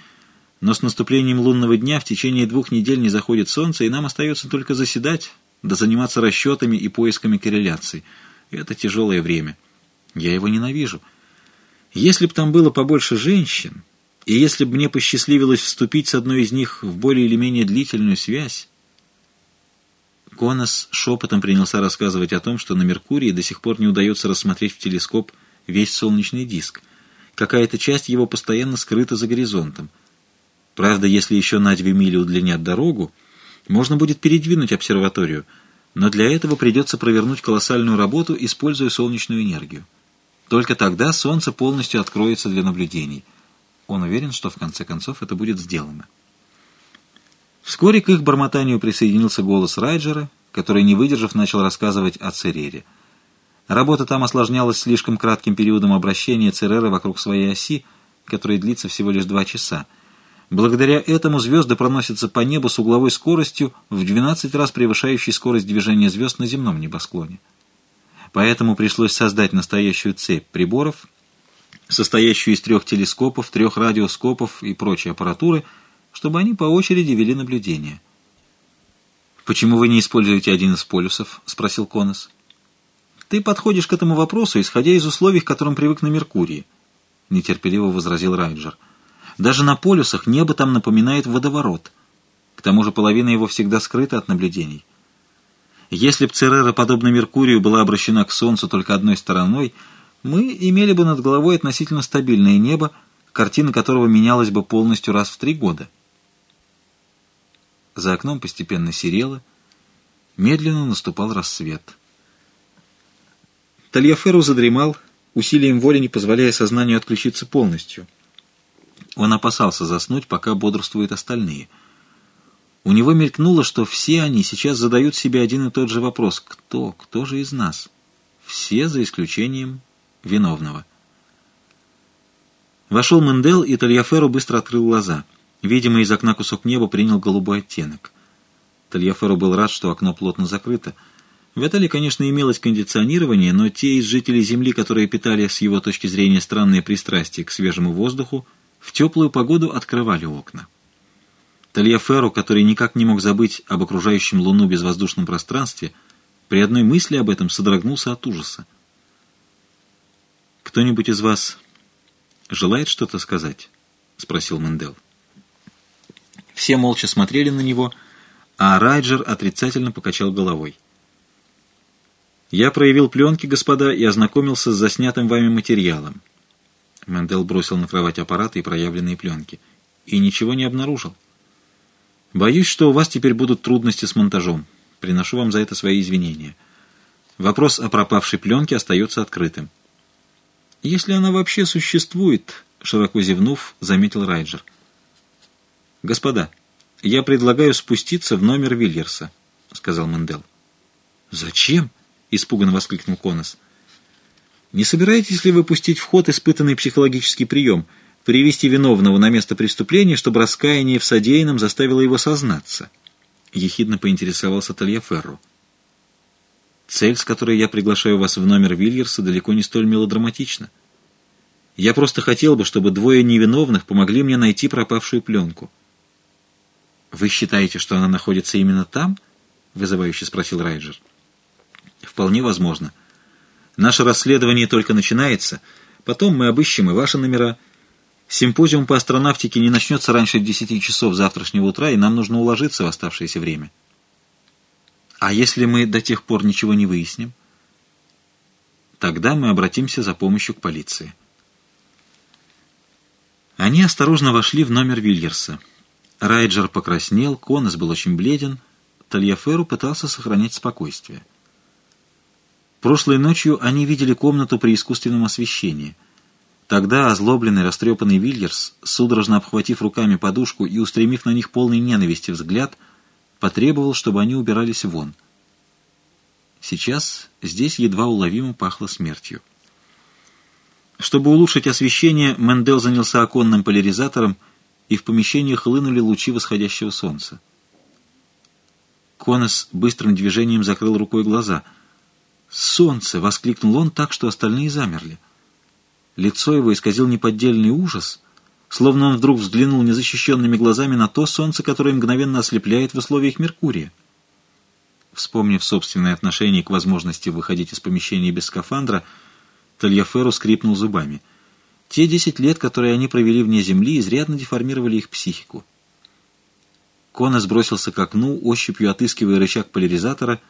[SPEAKER 1] Но с наступлением лунного дня в течение двух недель не заходит солнце, и нам остается только заседать, да заниматься расчетами и поисками корреляций. Это тяжелое время. Я его ненавижу. Если бы там было побольше женщин, и если бы мне посчастливилось вступить с одной из них в более или менее длительную связь, Конос шепотом принялся рассказывать о том, что на Меркурии до сих пор не удается рассмотреть в телескоп весь солнечный диск. Какая-то часть его постоянно скрыта за горизонтом. Правда, если еще на две мили удлинят дорогу, можно будет передвинуть обсерваторию, но для этого придется провернуть колоссальную работу, используя солнечную энергию. Только тогда Солнце полностью откроется для наблюдений. Он уверен, что в конце концов это будет сделано. Вскоре к их бормотанию присоединился голос Райджера, который, не выдержав, начал рассказывать о Церере. Работа там осложнялась слишком кратким периодом обращения Цереры вокруг своей оси, который длится всего лишь два часа. Благодаря этому звезды проносятся по небу с угловой скоростью в 12 раз превышающей скорость движения звезд на земном небосклоне. Поэтому пришлось создать настоящую цепь приборов, состоящую из трех телескопов, трех радиоскопов и прочей аппаратуры, чтобы они по очереди вели наблюдение. «Почему вы не используете один из полюсов?» — спросил Конос. «Ты подходишь к этому вопросу, исходя из условий, к которым привык на Меркурии», — нетерпеливо возразил Райджер. Даже на полюсах небо там напоминает водоворот. К тому же половина его всегда скрыта от наблюдений. Если б Церера, подобно Меркурию, была обращена к Солнцу только одной стороной, мы имели бы над головой относительно стабильное небо, картина которого менялась бы полностью раз в три года. За окном постепенно серело, медленно наступал рассвет. Тальяферу задремал, усилием воли не позволяя сознанию отключиться полностью — он опасался заснуть, пока бодрствуют остальные. У него мелькнуло, что все они сейчас задают себе один и тот же вопрос. Кто? Кто же из нас? Все, за исключением виновного. Вошел Мендел, и Тальяферу быстро открыл глаза. Видимо, из окна кусок неба принял голубой оттенок. Тальяферу был рад, что окно плотно закрыто. В Италии, конечно, имелось кондиционирование, но те из жителей Земли, которые питали с его точки зрения странные пристрастия к свежему воздуху, в теплую погоду открывали окна. Тальяферу, который никак не мог забыть об окружающем Луну безвоздушном пространстве, при одной мысли об этом содрогнулся от ужаса. «Кто-нибудь из вас желает что-то сказать?» — спросил Мендел. Все молча смотрели на него, а Райджер отрицательно покачал головой. «Я проявил пленки, господа, и ознакомился с заснятым вами материалом». Мендел бросил на кровать аппараты и проявленные пленки. «И ничего не обнаружил. Боюсь, что у вас теперь будут трудности с монтажом. Приношу вам за это свои извинения. Вопрос о пропавшей пленке остается открытым». «Если она вообще существует», — широко зевнув, заметил Райджер. «Господа, я предлагаю спуститься в номер Вильерса», — сказал Мендел. «Зачем?» — испуганно воскликнул Конос. «Не собираетесь ли вы пустить в ход испытанный психологический прием, привести виновного на место преступления, чтобы раскаяние в содеянном заставило его сознаться?» — ехидно поинтересовался Тальяферро. «Цель, с которой я приглашаю вас в номер Вильерса, далеко не столь мелодраматична. Я просто хотел бы, чтобы двое невиновных помогли мне найти пропавшую пленку». «Вы считаете, что она находится именно там?» — вызывающе спросил Райджер. «Вполне возможно. Наше расследование только начинается. Потом мы обыщем и ваши номера. Симпозиум по астронавтике не начнется раньше десяти часов завтрашнего утра, и нам нужно уложиться в оставшееся время». «А если мы до тех пор ничего не выясним?» «Тогда мы обратимся за помощью к полиции». Они осторожно вошли в номер Вильерса. Райджер покраснел, Конос был очень бледен, Тальяферу пытался сохранять спокойствие. Прошлой ночью они видели комнату при искусственном освещении. Тогда озлобленный, растрепанный Вильерс, судорожно обхватив руками подушку и устремив на них полный ненависти взгляд, потребовал, чтобы они убирались вон. Сейчас здесь едва уловимо пахло смертью. Чтобы улучшить освещение, Мендел занялся оконным поляризатором и в помещение хлынули лучи восходящего солнца. Конос быстрым движением закрыл рукой глаза. «Солнце!» — воскликнул он так, что остальные замерли. Лицо его исказил неподдельный ужас, словно он вдруг взглянул незащищенными глазами на то солнце, которое мгновенно ослепляет в условиях Меркурия. Вспомнив собственное отношение к возможности выходить из помещения без скафандра, Тальяферу скрипнул зубами — те десять лет, которые они провели вне земли, изрядно деформировали их психику. Кона сбросился к окну, ощупью отыскивая рычаг поляризатора,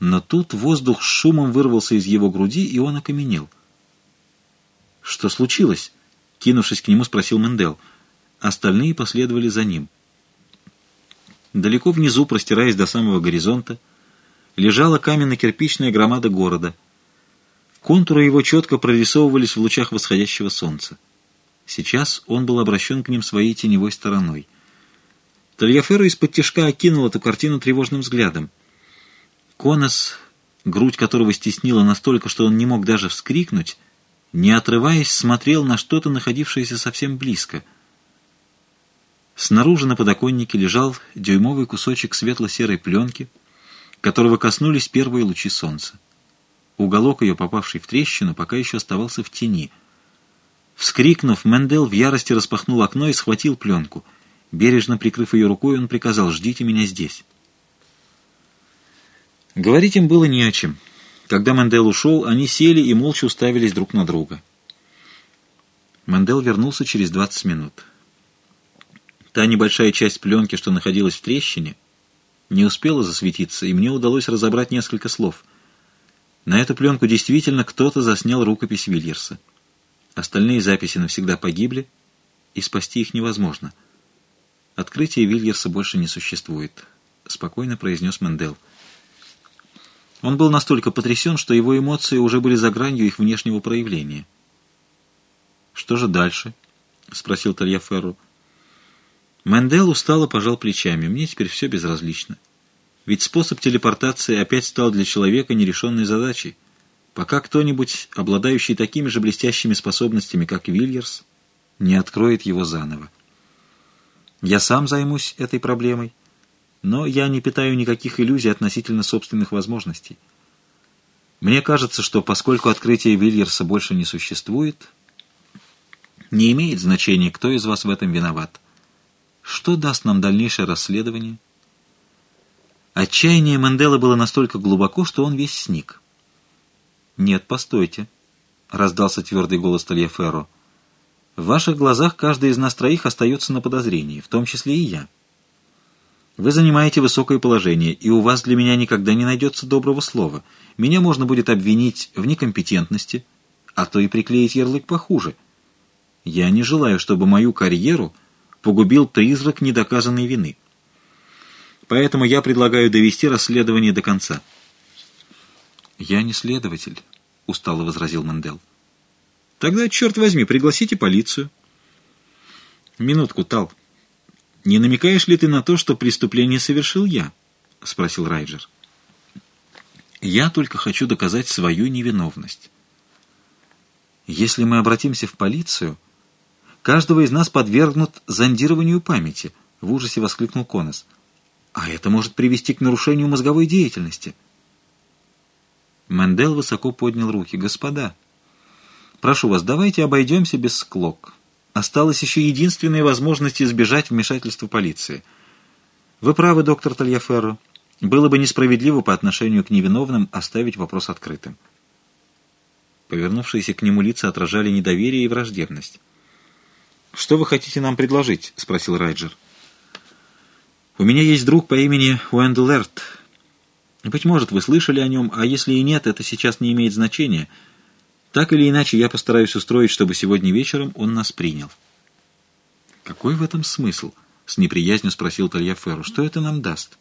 [SPEAKER 1] но тут воздух с шумом вырвался из его груди, и он окаменел. «Что случилось?» — кинувшись к нему, спросил Мендел. Остальные последовали за ним. Далеко внизу, простираясь до самого горизонта, лежала каменно-кирпичная громада города — Контуры его четко прорисовывались в лучах восходящего солнца. Сейчас он был обращен к ним своей теневой стороной. Тальяферро из-под тяжка окинул эту картину тревожным взглядом. Конос, грудь которого стеснила настолько, что он не мог даже вскрикнуть, не отрываясь, смотрел на что-то, находившееся совсем близко. Снаружи на подоконнике лежал дюймовый кусочек светло-серой пленки, которого коснулись первые лучи солнца. Уголок ее, попавший в трещину, пока еще оставался в тени. Вскрикнув, Мендел в ярости распахнул окно и схватил пленку. Бережно прикрыв ее рукой, он приказал «Ждите меня здесь». Говорить им было не о чем. Когда Мендел ушел, они сели и молча уставились друг на друга. Мендел вернулся через 20 минут. Та небольшая часть пленки, что находилась в трещине, не успела засветиться, и мне удалось разобрать несколько слов — на эту пленку действительно кто-то заснял рукопись Вильерса. Остальные записи навсегда погибли, и спасти их невозможно. Открытие Вильерса больше не существует, спокойно произнес Мендел. Он был настолько потрясен, что его эмоции уже были за гранью их внешнего проявления. «Что же дальше?» — спросил Тальяферру. Мендел устало пожал плечами. «Мне теперь все безразлично. Ведь способ телепортации опять стал для человека нерешенной задачей. Пока кто-нибудь, обладающий такими же блестящими способностями, как Вильерс, не откроет его заново. Я сам займусь этой проблемой, но я не питаю никаких иллюзий относительно собственных возможностей. Мне кажется, что поскольку открытие Вильерса больше не существует, не имеет значения, кто из вас в этом виноват. Что даст нам дальнейшее расследование – Отчаяние Мендела было настолько глубоко, что он весь сник. «Нет, постойте», — раздался твердый голос Тальяферро. В ваших глазах каждый из нас троих остается на подозрении, в том числе и я. Вы занимаете высокое положение, и у вас для меня никогда не найдется доброго слова. Меня можно будет обвинить в некомпетентности, а то и приклеить ярлык похуже. Я не желаю, чтобы мою карьеру погубил призрак недоказанной вины. Поэтому я предлагаю довести расследование до конца. «Я не следователь», — устало возразил Мандел. «Тогда, черт возьми, пригласите полицию». «Минутку, Тал. Не намекаешь ли ты на то, что преступление совершил я?» — спросил Райджер. «Я только хочу доказать свою невиновность. Если мы обратимся в полицию, каждого из нас подвергнут зондированию памяти», — в ужасе воскликнул Конос. «А это может привести к нарушению мозговой деятельности». Мендел высоко поднял руки. «Господа, прошу вас, давайте обойдемся без склок. Осталась еще единственная возможность избежать вмешательства полиции. Вы правы, доктор Тальяферро. Было бы несправедливо по отношению к невиновным оставить вопрос открытым». Повернувшиеся к нему лица отражали недоверие и враждебность. «Что вы хотите нам предложить?» — спросил Райджер. «У меня есть друг по имени Уэндл Эрт». Быть может, вы слышали о нем, а если и нет, это сейчас не имеет значения. Так или иначе, я постараюсь устроить, чтобы сегодня вечером он нас принял. Какой в этом смысл? С неприязнью спросил Тальяферу. Что это нам даст?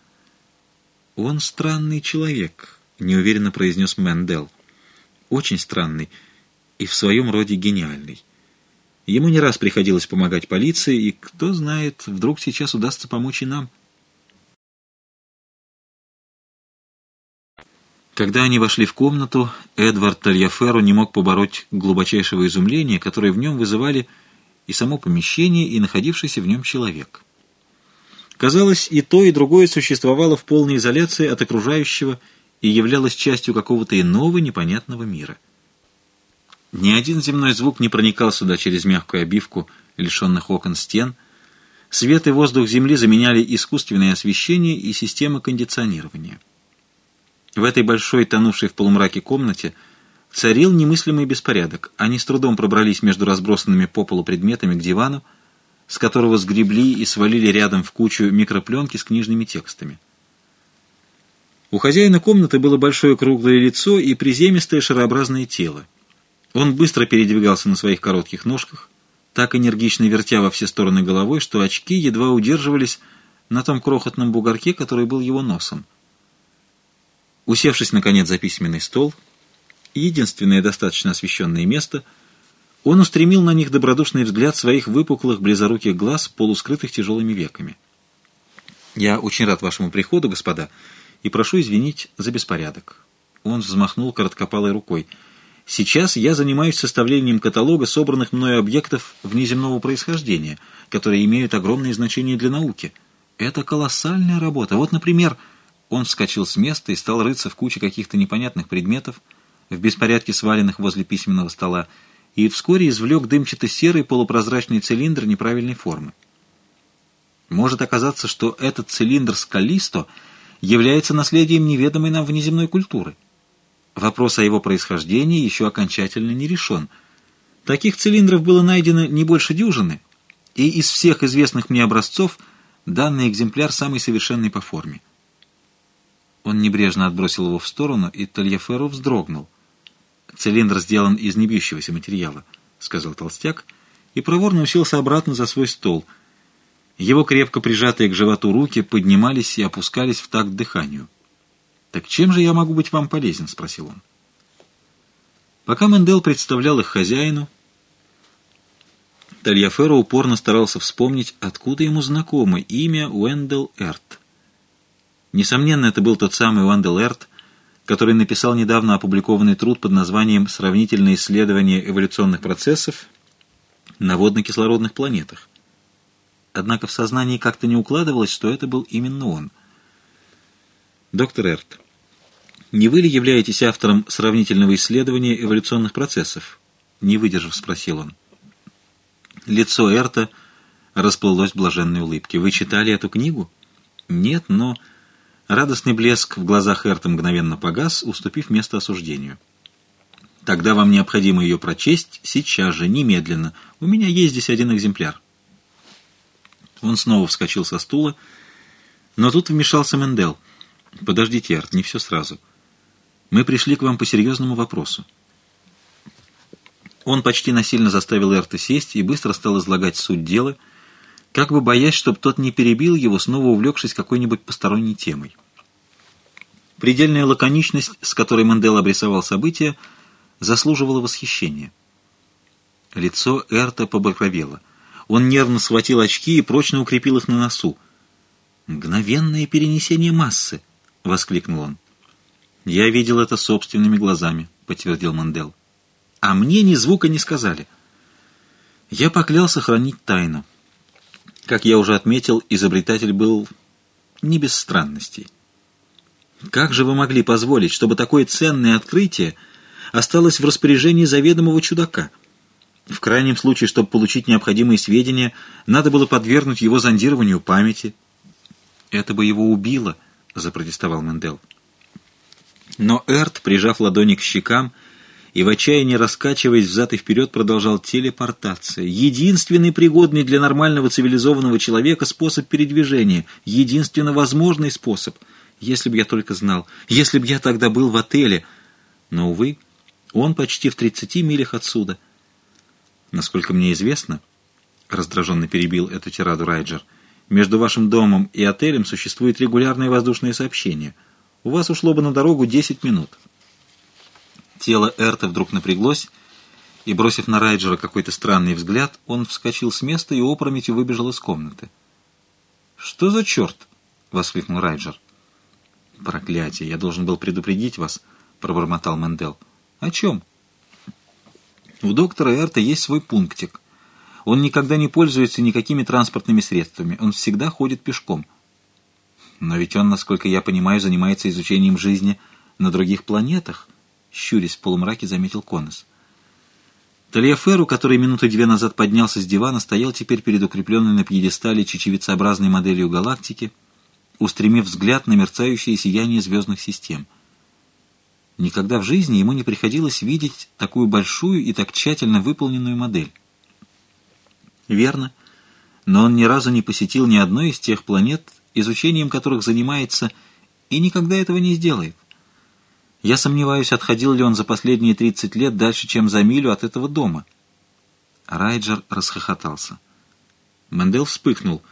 [SPEAKER 1] Он странный человек, неуверенно произнес Мендел. Очень странный и в своем роде гениальный. Ему не раз приходилось помогать полиции, и, кто знает, вдруг сейчас удастся помочь и нам. Когда они вошли в комнату, Эдвард Тальяферро не мог побороть глубочайшего изумления, которое в нем вызывали и само помещение, и находившийся в нем человек. Казалось, и то, и другое существовало в полной изоляции от окружающего и являлось частью какого-то иного непонятного мира. Ни один земной звук не проникал сюда через мягкую обивку лишенных окон стен. Свет и воздух Земли заменяли искусственное освещение и система кондиционирования. В этой большой, тонувшей в полумраке комнате царил немыслимый беспорядок. Они с трудом пробрались между разбросанными по полу предметами к дивану, с которого сгребли и свалили рядом в кучу микропленки с книжными текстами. У хозяина комнаты было большое круглое лицо и приземистое шарообразное тело. Он быстро передвигался на своих коротких ножках, так энергично вертя во все стороны головой, что очки едва удерживались на том крохотном бугорке, который был его носом. Усевшись, наконец, за письменный стол, единственное достаточно освещенное место, он устремил на них добродушный взгляд своих выпуклых, близоруких глаз, полускрытых тяжелыми веками. «Я очень рад вашему приходу, господа, и прошу извинить за беспорядок». Он взмахнул короткопалой рукой. «Сейчас я занимаюсь составлением каталога собранных мною объектов внеземного происхождения, которые имеют огромное значение для науки. Это колоссальная работа. Вот, например...» Он вскочил с места и стал рыться в куче каких-то непонятных предметов, в беспорядке сваленных возле письменного стола, и вскоре извлек дымчато-серый полупрозрачный цилиндр неправильной формы. Может оказаться, что этот цилиндр с Каллисто является наследием неведомой нам внеземной культуры. Вопрос о его происхождении еще окончательно не решен. Таких цилиндров было найдено не больше дюжины, и из всех известных мне образцов данный экземпляр самый совершенный по форме. Он небрежно отбросил его в сторону, и Тальяферу вздрогнул. «Цилиндр сделан из небьющегося материала», — сказал толстяк, и проворно уселся обратно за свой стол. Его крепко прижатые к животу руки поднимались и опускались в такт дыханию. «Так чем же я могу быть вам полезен?» — спросил он. Пока Мендел представлял их хозяину, Тальяферо упорно старался вспомнить, откуда ему знакомо имя Уэндел Эрт. Несомненно, это был тот самый Уандел Эрт, который написал недавно опубликованный труд под названием «Сравнительное исследование эволюционных процессов на водно-кислородных планетах». Однако в сознании как-то не укладывалось, что это был именно он. Доктор Эрт, не вы ли являетесь автором сравнительного исследования эволюционных процессов? Не выдержав, спросил он. Лицо Эрта расплылось в блаженной улыбке. Вы читали эту книгу? Нет, но... Радостный блеск в глазах Эрта мгновенно погас, уступив место осуждению. Тогда вам необходимо ее прочесть сейчас же, немедленно. У меня есть здесь один экземпляр. Он снова вскочил со стула, но тут вмешался Мендел. «Подождите, Арт, не все сразу. Мы пришли к вам по серьезному вопросу». Он почти насильно заставил Эрта сесть и быстро стал излагать суть дела, как бы боясь, чтобы тот не перебил его, снова увлекшись какой-нибудь посторонней темой. Предельная лаконичность, с которой Мендел обрисовал события, заслуживала восхищения. Лицо Эрта побагровело. Он нервно схватил очки и прочно укрепил их на носу. «Мгновенное перенесение массы!» — воскликнул он. «Я видел это собственными глазами», — подтвердил Мандел. «А мне ни звука не сказали». Я поклялся хранить тайну. Как я уже отметил, изобретатель был не без странностей. Как же вы могли позволить, чтобы такое ценное открытие осталось в распоряжении заведомого чудака? В крайнем случае, чтобы получить необходимые сведения, надо было подвергнуть его зондированию памяти. «Это бы его убило», — запротестовал Мендел. Но Эрт, прижав ладони к щекам и в отчаянии раскачиваясь взад и вперед, продолжал телепортация. Единственный пригодный для нормального цивилизованного человека способ передвижения, единственно возможный способ — если бы я только знал, если бы я тогда был в отеле. Но, увы, он почти в тридцати милях отсюда. Насколько мне известно, раздраженно перебил эту тираду Райджер, между вашим домом и отелем существует регулярное воздушное сообщение. У вас ушло бы на дорогу десять минут. Тело Эрта вдруг напряглось, и, бросив на Райджера какой-то странный взгляд, он вскочил с места и опрометью выбежал из комнаты. «Что за черт?» — воскликнул Райджер. «Проклятие! Я должен был предупредить вас», — пробормотал Мендел. «О чем?» «У доктора Эрта есть свой пунктик. Он никогда не пользуется никакими транспортными средствами. Он всегда ходит пешком. Но ведь он, насколько я понимаю, занимается изучением жизни на других планетах», — щурясь в полумраке, заметил Конос. Тальяферу, который минуты две назад поднялся с дивана, стоял теперь перед укрепленной на пьедестале чечевицеобразной моделью галактики — устремив взгляд на мерцающее сияние звездных систем. Никогда в жизни ему не приходилось видеть такую большую и так тщательно выполненную модель. Верно, но он ни разу не посетил ни одной из тех планет, изучением которых занимается, и никогда этого не сделает. Я сомневаюсь, отходил ли он за последние 30 лет дальше, чем за милю от этого дома. Райджер расхохотался. Мендел вспыхнул —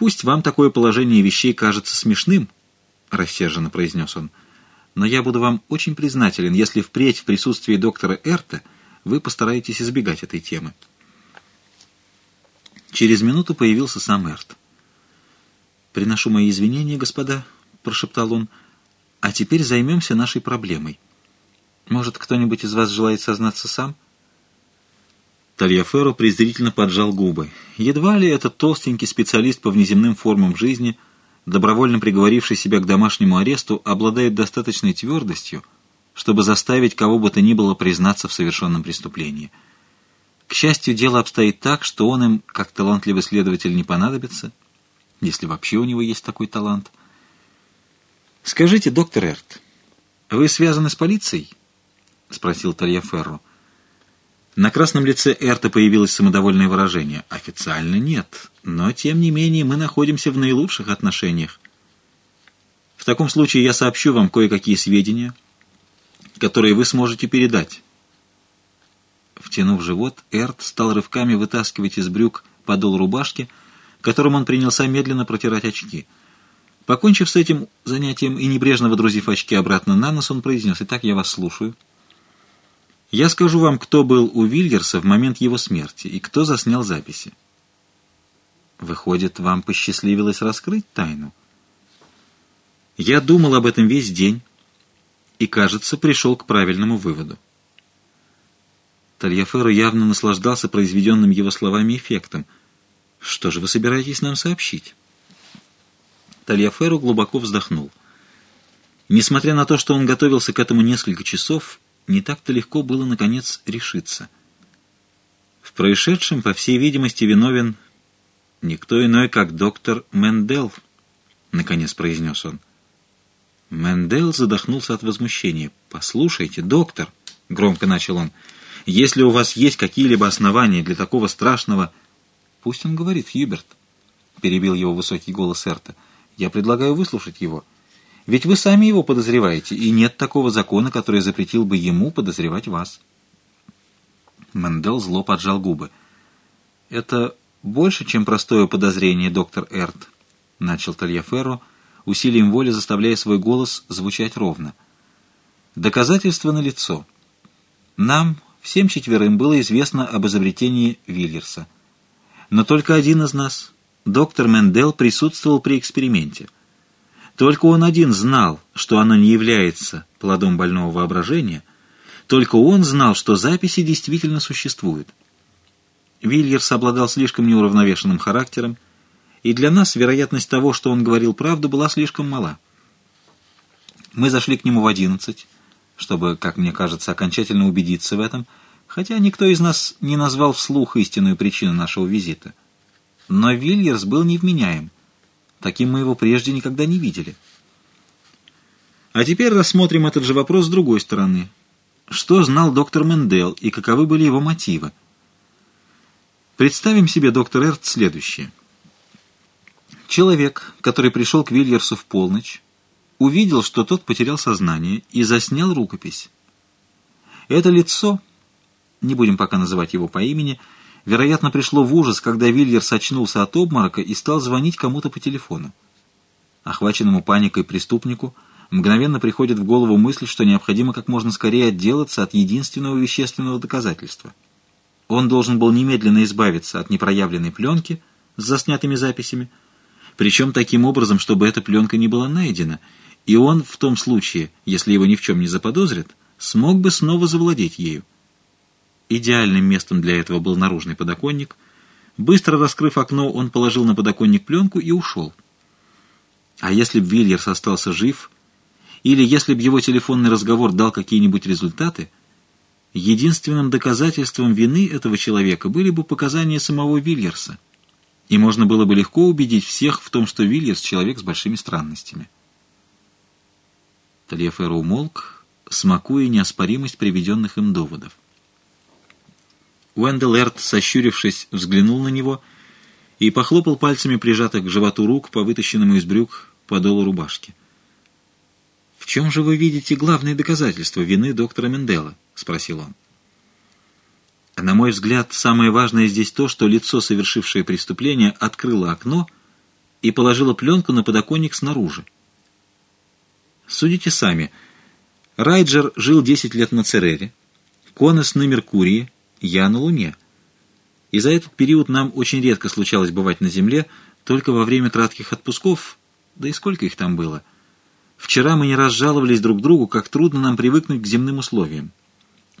[SPEAKER 1] «Пусть вам такое положение вещей кажется смешным», — рассерженно произнес он, «но я буду вам очень признателен, если впредь в присутствии доктора Эрта вы постараетесь избегать этой темы». Через минуту появился сам Эрт. «Приношу мои извинения, господа», — прошептал он, — «а теперь займемся нашей проблемой. Может, кто-нибудь из вас желает сознаться сам?» Тальяферо презрительно поджал губы. Едва ли этот толстенький специалист по внеземным формам жизни, добровольно приговоривший себя к домашнему аресту, обладает достаточной твердостью, чтобы заставить кого бы то ни было признаться в совершенном преступлении. К счастью, дело обстоит так, что он им, как талантливый следователь, не понадобится, если вообще у него есть такой талант. «Скажите, доктор Эрт, вы связаны с полицией?» — спросил Тальяферро. На красном лице Эрта появилось самодовольное выражение. «Официально нет, но тем не менее мы находимся в наилучших отношениях. В таком случае я сообщу вам кое-какие сведения, которые вы сможете передать». Втянув живот, Эрт стал рывками вытаскивать из брюк подол рубашки, которым он принялся медленно протирать очки. Покончив с этим занятием и небрежно водрузив очки обратно на нос, он произнес «Итак, я вас слушаю». Я скажу вам, кто был у Вильгерса в момент его смерти и кто заснял записи. Выходит, вам посчастливилось раскрыть тайну? Я думал об этом весь день и, кажется, пришел к правильному выводу. Тальяферро явно наслаждался произведенным его словами эффектом. «Что же вы собираетесь нам сообщить?» Тальяферро глубоко вздохнул. Несмотря на то, что он готовился к этому несколько часов, не так-то легко было, наконец, решиться. В происшедшем, по всей видимости, виновен никто иной, как доктор Мендел, — наконец произнес он. Мендел задохнулся от возмущения. «Послушайте, доктор!» громко начал он, — «если у вас есть какие-либо основания для такого страшного...» «Пусть он говорит, Хьюберт», — перебил его высокий голос Эрта. «Я предлагаю выслушать его. Ведь вы сами его подозреваете, и нет такого закона, который запретил бы ему подозревать вас». Мендел зло поджал губы. «Это больше, чем простое подозрение, доктор Эрт», — начал Тальяферро, усилием воли заставляя свой голос звучать ровно. «Доказательства налицо. Нам, всем четверым, было известно об изобретении Вильерса. Но только один из нас, доктор Мендел, присутствовал при эксперименте. Только он один знал, что оно не является плодом больного воображения, только он знал, что записи действительно существуют. Вильерс обладал слишком неуравновешенным характером, и для нас вероятность того, что он говорил правду, была слишком мала. Мы зашли к нему в одиннадцать, чтобы, как мне кажется, окончательно убедиться в этом, хотя никто из нас не назвал вслух истинную причину нашего визита. Но Вильерс был невменяем. Таким мы его прежде никогда не видели. А теперь рассмотрим этот же вопрос с другой стороны. Что знал доктор Мендел и каковы были его мотивы? Представим себе, доктор Эрт, следующее. Человек, который пришел к Вильерсу в полночь, увидел, что тот потерял сознание и заснял рукопись. Это лицо, не будем пока называть его по имени, вероятно, пришло в ужас, когда Вильерс очнулся от обморока и стал звонить кому-то по телефону. Охваченному паникой преступнику мгновенно приходит в голову мысль, что необходимо как можно скорее отделаться от единственного вещественного доказательства — он должен был немедленно избавиться от непроявленной пленки с заснятыми записями, причем таким образом, чтобы эта пленка не была найдена, и он в том случае, если его ни в чем не заподозрят, смог бы снова завладеть ею. Идеальным местом для этого был наружный подоконник. Быстро раскрыв окно, он положил на подоконник пленку и ушел. А если б Вильерс остался жив, или если б его телефонный разговор дал какие-нибудь результаты, единственным доказательством вины этого человека были бы показания самого Вильерса, и можно было бы легко убедить всех в том, что Вильерс — человек с большими странностями. Тальяферо умолк, смакуя неоспоримость приведенных им доводов. Уэндел Эрт, сощурившись, взглянул на него и похлопал пальцами прижатых к животу рук по вытащенному из брюк подолу рубашки. «В чем же вы видите главные доказательства вины доктора Мендела?» — спросил он. На мой взгляд, самое важное здесь то, что лицо, совершившее преступление, открыло окно и положило пленку на подоконник снаружи. Судите сами. Райджер жил 10 лет на Церере, Конес на Меркурии, я на Луне. И за этот период нам очень редко случалось бывать на Земле, только во время кратких отпусков, да и сколько их там было. Вчера мы не раз жаловались друг другу, как трудно нам привыкнуть к земным условиям.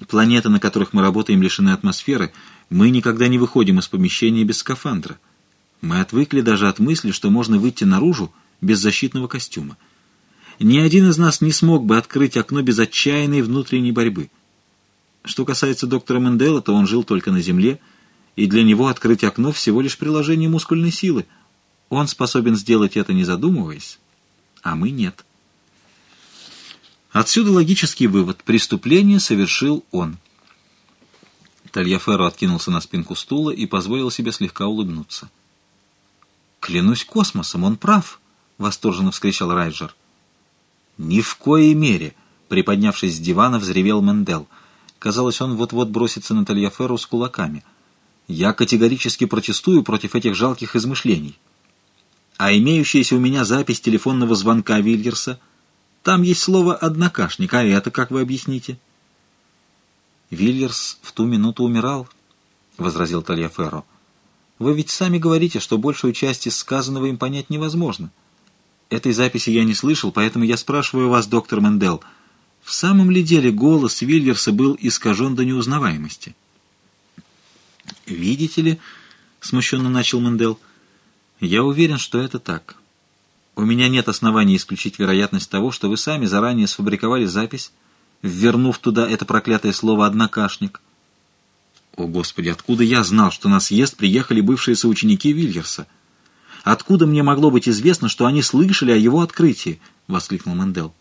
[SPEAKER 1] Планеты, на которых мы работаем, лишены атмосферы. Мы никогда не выходим из помещения без скафандра. Мы отвыкли даже от мысли, что можно выйти наружу без защитного костюма. Ни один из нас не смог бы открыть окно без отчаянной внутренней борьбы. Что касается доктора Мендела, то он жил только на Земле, и для него открыть окно всего лишь приложение мускульной силы. Он способен сделать это, не задумываясь, а мы нет. Отсюда логический вывод. Преступление совершил он. Тальяферо откинулся на спинку стула и позволил себе слегка улыбнуться. «Клянусь космосом, он прав!» — восторженно вскричал Райджер. «Ни в коей мере!» — приподнявшись с дивана, взревел Мендел. Казалось, он вот-вот бросится на Тальяферу с кулаками. «Я категорически протестую против этих жалких измышлений. А имеющаяся у меня запись телефонного звонка Вильгерса — там есть слово «однокашник», а это как вы объясните? Вильерс в ту минуту умирал, — возразил Тальяферро. Вы ведь сами говорите, что большую часть из сказанного им понять невозможно. Этой записи я не слышал, поэтому я спрашиваю вас, доктор Мендел, в самом ли деле голос Вильерса был искажен до неузнаваемости? «Видите ли», — смущенно начал Мендел, — «я уверен, что это так. У меня нет оснований исключить вероятность того, что вы сами заранее сфабриковали запись, ввернув туда это проклятое слово «однокашник». О, Господи, откуда я знал, что на съезд приехали бывшие соученики Вильерса? Откуда мне могло быть известно, что они слышали о его открытии? — воскликнул Мендел.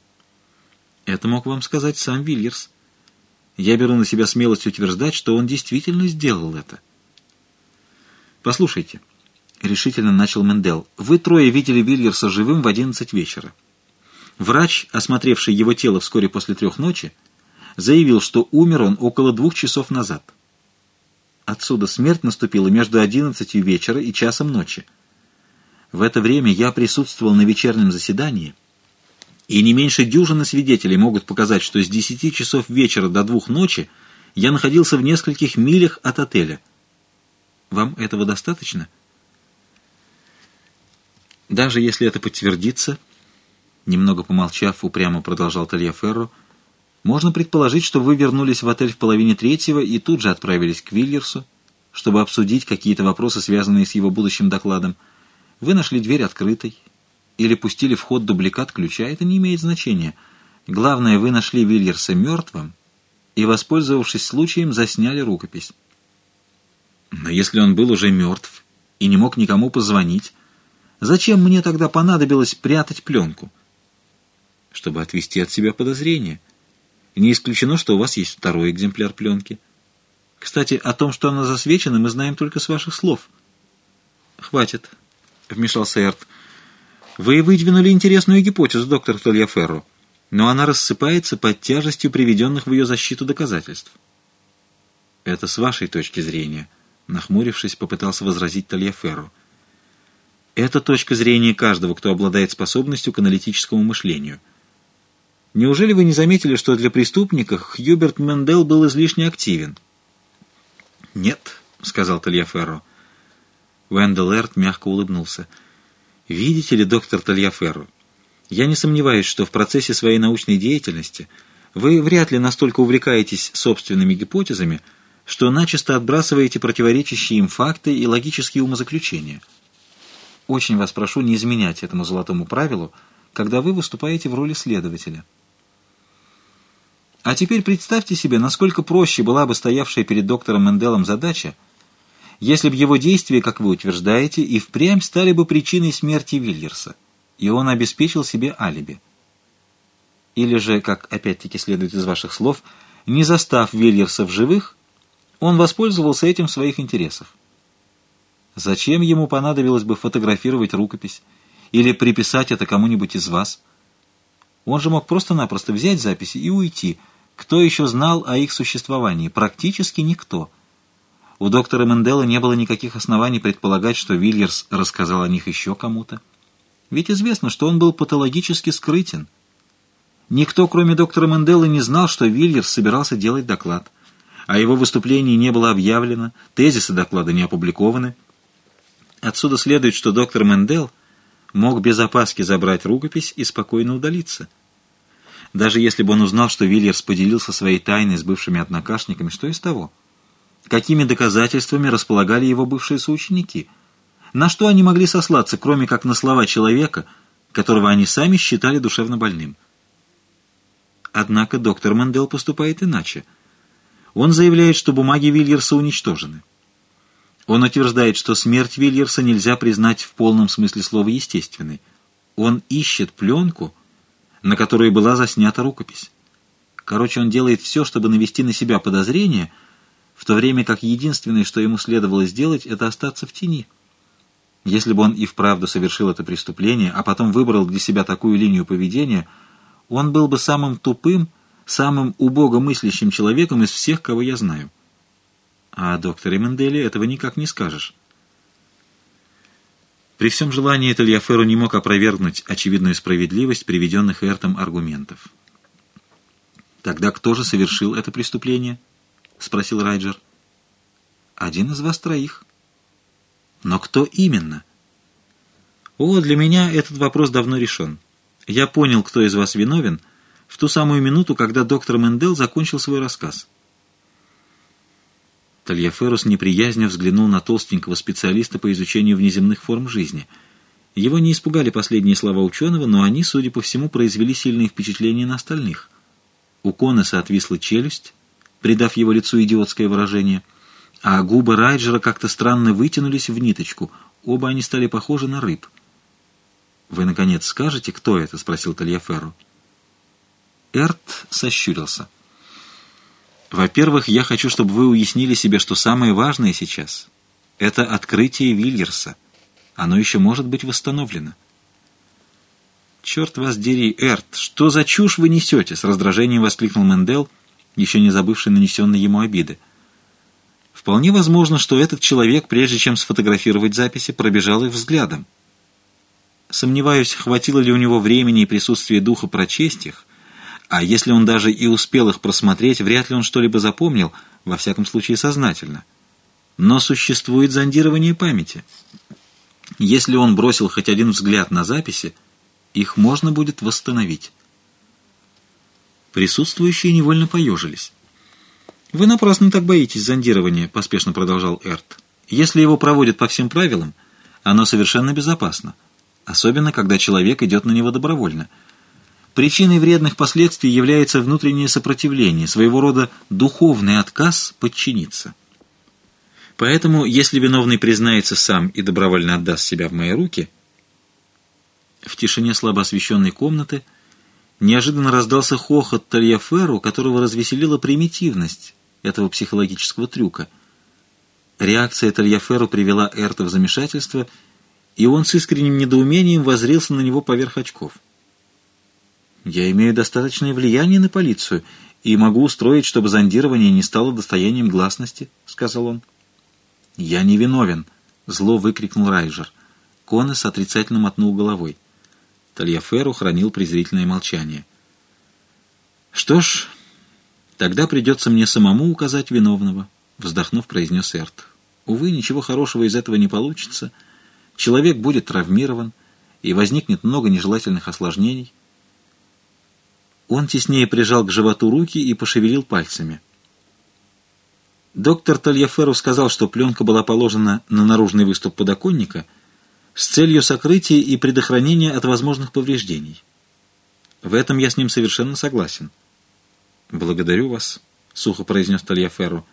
[SPEAKER 1] Это мог вам сказать сам Вильерс. Я беру на себя смелость утверждать, что он действительно сделал это. «Послушайте», — решительно начал Мендел, — «вы трое видели Вильерса живым в одиннадцать вечера. Врач, осмотревший его тело вскоре после трех ночи, заявил, что умер он около двух часов назад. Отсюда смерть наступила между одиннадцатью вечера и часом ночи. В это время я присутствовал на вечернем заседании, и не меньше дюжины свидетелей могут показать, что с десяти часов вечера до двух ночи я находился в нескольких милях от отеля. Вам этого достаточно? Даже если это подтвердится, немного помолчав, упрямо продолжал Тальяферро, можно предположить, что вы вернулись в отель в половине третьего и тут же отправились к Вильерсу, чтобы обсудить какие-то вопросы, связанные с его будущим докладом. Вы нашли дверь открытой или пустили в ход дубликат ключа, это не имеет значения. Главное, вы нашли Вильерса мертвым и, воспользовавшись случаем, засняли рукопись. Но если он был уже мертв и не мог никому позвонить, зачем мне тогда понадобилось прятать пленку? Чтобы отвести от себя подозрения. Не исключено, что у вас есть второй экземпляр пленки. Кстати, о том, что она засвечена, мы знаем только с ваших слов. «Хватит», — вмешался Эрт. «Вы выдвинули интересную гипотезу, доктор Тольяферро, но она рассыпается под тяжестью приведенных в ее защиту доказательств». «Это с вашей точки зрения», — нахмурившись, попытался возразить Тольяферро. «Это точка зрения каждого, кто обладает способностью к аналитическому мышлению». Неужели вы не заметили, что для преступника Хьюберт Мендел был излишне активен? «Нет», — сказал Тальяферро. Вендел Эрт мягко улыбнулся. «Видите ли, доктор Тальяферро, я не сомневаюсь, что в процессе своей научной деятельности вы вряд ли настолько увлекаетесь собственными гипотезами, что начисто отбрасываете противоречащие им факты и логические умозаключения. Очень вас прошу не изменять этому золотому правилу, когда вы выступаете в роли следователя». А теперь представьте себе, насколько проще была бы стоявшая перед доктором Менделом задача, если бы его действия, как вы утверждаете, и впрямь стали бы причиной смерти Вильерса, и он обеспечил себе алиби. Или же, как опять-таки следует из ваших слов, не застав Вильерса в живых, он воспользовался этим в своих интересах. Зачем ему понадобилось бы фотографировать рукопись или приписать это кому-нибудь из вас? Он же мог просто-напросто взять записи и уйти – кто еще знал о их существовании? Практически никто. У доктора Мендела не было никаких оснований предполагать, что Вильерс рассказал о них еще кому-то. Ведь известно, что он был патологически скрытен. Никто, кроме доктора Мендела, не знал, что Вильерс собирался делать доклад. О его выступлении не было объявлено, тезисы доклада не опубликованы. Отсюда следует, что доктор Мендел мог без опаски забрать рукопись и спокойно удалиться – даже если бы он узнал, что Вильерс поделился своей тайной с бывшими однокашниками, что из того? Какими доказательствами располагали его бывшие соученики? На что они могли сослаться, кроме как на слова человека, которого они сами считали душевно больным? Однако доктор Мандел поступает иначе. Он заявляет, что бумаги Вильерса уничтожены. Он утверждает, что смерть Вильерса нельзя признать в полном смысле слова естественной. Он ищет пленку, на которой была заснята рукопись. Короче, он делает все, чтобы навести на себя подозрение, в то время как единственное, что ему следовало сделать, это остаться в тени. Если бы он и вправду совершил это преступление, а потом выбрал для себя такую линию поведения, он был бы самым тупым, самым убогомыслящим человеком из всех, кого я знаю. А докторе Менделе этого никак не скажешь. При всем желании Тальяферу не мог опровергнуть очевидную справедливость приведенных Эртом аргументов. «Тогда кто же совершил это преступление?» — спросил Райджер. «Один из вас троих». «Но кто именно?» «О, для меня этот вопрос давно решен. Я понял, кто из вас виновен, в ту самую минуту, когда доктор Мендел закончил свой рассказ». Тальяферу с неприязнью взглянул на толстенького специалиста по изучению внеземных форм жизни. Его не испугали последние слова ученого, но они, судя по всему, произвели сильное впечатление на остальных. У Конеса отвисла челюсть, придав его лицу идиотское выражение, а губы Райджера как-то странно вытянулись в ниточку, оба они стали похожи на рыб. «Вы, наконец, скажете, кто это?» — спросил Тальяферу. Эрт сощурился. Во-первых, я хочу, чтобы вы уяснили себе, что самое важное сейчас — это открытие Вильерса. Оно еще может быть восстановлено. «Черт вас дери, Эрт, что за чушь вы несете?» — с раздражением воскликнул Мендел, еще не забывший нанесенной ему обиды. Вполне возможно, что этот человек, прежде чем сфотографировать записи, пробежал их взглядом. Сомневаюсь, хватило ли у него времени и присутствия духа прочесть их, а если он даже и успел их просмотреть, вряд ли он что-либо запомнил, во всяком случае сознательно. Но существует зондирование памяти. Если он бросил хоть один взгляд на записи, их можно будет восстановить. Присутствующие невольно поежились. «Вы напрасно так боитесь зондирования», — поспешно продолжал Эрт. «Если его проводят по всем правилам, оно совершенно безопасно, особенно когда человек идет на него добровольно». Причиной вредных последствий является внутреннее сопротивление, своего рода духовный отказ подчиниться. Поэтому, если виновный признается сам и добровольно отдаст себя в мои руки, в тишине слабо освещенной комнаты неожиданно раздался хохот Тальяферу, которого развеселила примитивность этого психологического трюка. Реакция Тальяферу привела Эрта в замешательство, и он с искренним недоумением возрился на него поверх очков. Я имею достаточное влияние на полицию и могу устроить, чтобы зондирование не стало достоянием гласности», — сказал он. «Я не виновен», — зло выкрикнул Райжер. Конес отрицательно мотнул головой. Тальяферу хранил презрительное молчание. «Что ж, тогда придется мне самому указать виновного», — вздохнув, произнес Эрт. «Увы, ничего хорошего из этого не получится. Человек будет травмирован, и возникнет много нежелательных осложнений». Он теснее прижал к животу руки и пошевелил пальцами. Доктор Тальяферу сказал, что пленка была положена на наружный выступ подоконника с целью сокрытия и предохранения от возможных повреждений. В этом я с ним совершенно согласен. «Благодарю вас», — сухо произнес Тальяферу.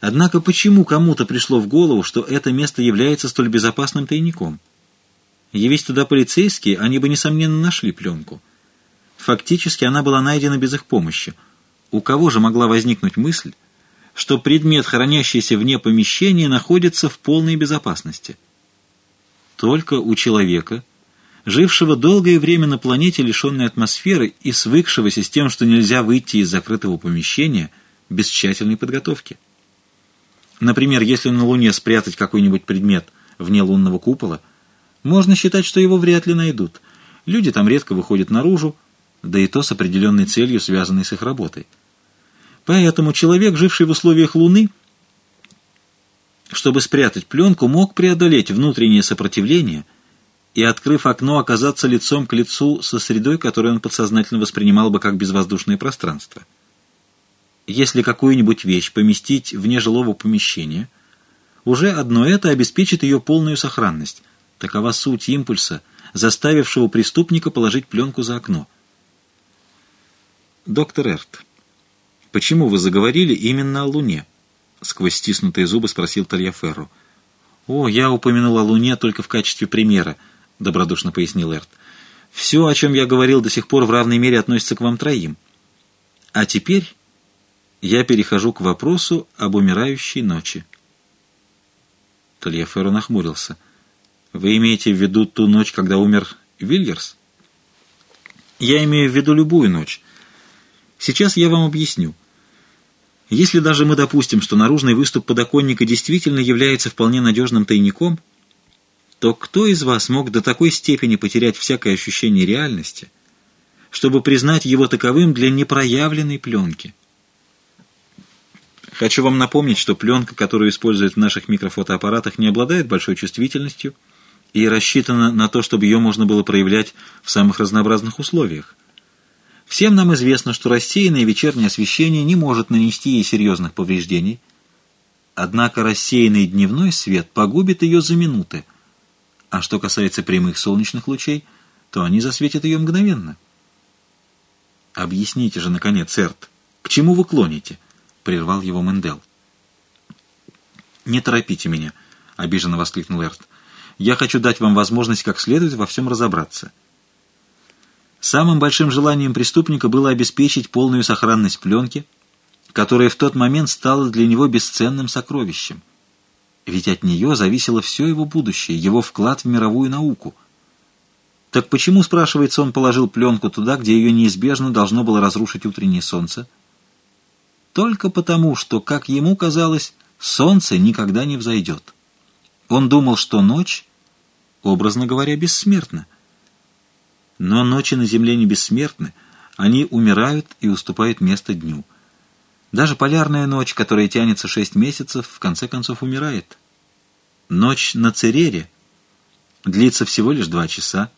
[SPEAKER 1] Однако почему кому-то пришло в голову, что это место является столь безопасным тайником? Явись туда полицейские, они бы, несомненно, нашли пленку. Фактически она была найдена без их помощи. У кого же могла возникнуть мысль, что предмет, хранящийся вне помещения, находится в полной безопасности? Только у человека, жившего долгое время на планете, лишенной атмосферы и свыкшегося с тем, что нельзя выйти из закрытого помещения без тщательной подготовки. Например, если на Луне спрятать какой-нибудь предмет вне лунного купола, можно считать, что его вряд ли найдут. Люди там редко выходят наружу, да и то с определенной целью, связанной с их работой. Поэтому человек, живший в условиях Луны, чтобы спрятать пленку, мог преодолеть внутреннее сопротивление и, открыв окно, оказаться лицом к лицу со средой, которую он подсознательно воспринимал бы как безвоздушное пространство. Если какую-нибудь вещь поместить вне жилого помещения, уже одно это обеспечит ее полную сохранность. Такова суть импульса, заставившего преступника положить пленку за окно – «Доктор Эрт, почему вы заговорили именно о Луне?» Сквозь стиснутые зубы спросил Тальяферру. «О, я упомянул о Луне только в качестве примера», — добродушно пояснил Эрт. «Все, о чем я говорил до сих пор, в равной мере относится к вам троим. А теперь я перехожу к вопросу об умирающей ночи». Тальяферро нахмурился. «Вы имеете в виду ту ночь, когда умер Вильгерс?» «Я имею в виду любую ночь». Сейчас я вам объясню. Если даже мы допустим, что наружный выступ подоконника действительно является вполне надежным тайником, то кто из вас мог до такой степени потерять всякое ощущение реальности, чтобы признать его таковым для непроявленной пленки? Хочу вам напомнить, что пленка, которую используют в наших микрофотоаппаратах, не обладает большой чувствительностью и рассчитана на то, чтобы ее можно было проявлять в самых разнообразных условиях. Всем нам известно, что рассеянное вечернее освещение не может нанести ей серьезных повреждений, однако рассеянный дневной свет погубит ее за минуты, а что касается прямых солнечных лучей, то они засветят ее мгновенно. «Объясните же, наконец, Эрт, к чему вы клоните?» — прервал его Мендел. «Не торопите меня», — обиженно воскликнул Эрт. «Я хочу дать вам возможность как следует во всем разобраться». Самым большим желанием преступника было обеспечить полную сохранность пленки, которая в тот момент стала для него бесценным сокровищем. Ведь от нее зависело все его будущее, его вклад в мировую науку. Так почему, спрашивается, он положил пленку туда, где ее неизбежно должно было разрушить утреннее солнце? Только потому, что, как ему казалось, солнце никогда не взойдет. Он думал, что ночь, образно говоря, бессмертна. Но ночи на земле не бессмертны, они умирают и уступают место дню. Даже полярная ночь, которая тянется шесть месяцев, в конце концов умирает. Ночь на Церере длится всего лишь два часа.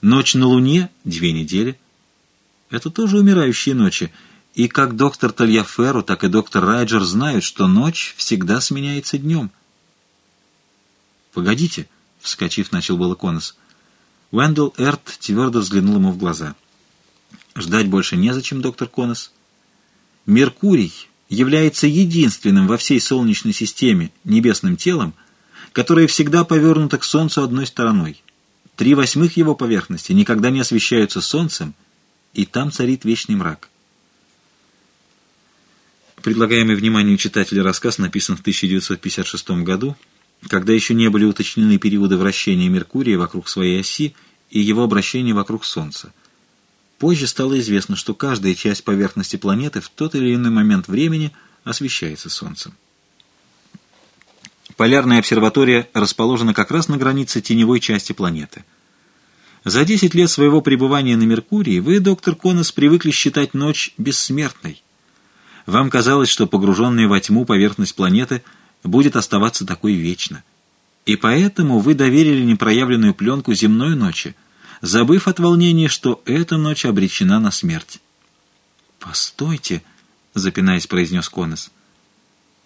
[SPEAKER 1] Ночь на Луне — две недели. Это тоже умирающие ночи. И как доктор Тальяферу, так и доктор Райджер знают, что ночь всегда сменяется днем. «Погодите», — вскочив, начал было. Уэндell Эрт твердо взглянул ему в глаза. «Ждать больше незачем, доктор Конос. Меркурий является единственным во всей Солнечной системе небесным телом, которое всегда повернуто к Солнцу одной стороной. Три восьмых его поверхности никогда не освещаются Солнцем, и там царит вечный мрак. Предлагаемый вниманию читателя рассказ написан в 1956 году, когда еще не были уточнены периоды вращения Меркурия вокруг своей оси и его обращения вокруг Солнца. Позже стало известно, что каждая часть поверхности планеты в тот или иной момент времени освещается Солнцем. Полярная обсерватория расположена как раз на границе теневой части планеты. За 10 лет своего пребывания на Меркурии вы, доктор Конос, привыкли считать ночь бессмертной. Вам казалось, что погруженная во тьму поверхность планеты будет оставаться такой вечно. И поэтому вы доверили непроявленную пленку земной ночи, забыв от волнения, что эта ночь обречена на смерть. «Постойте», — запинаясь, произнес Конос.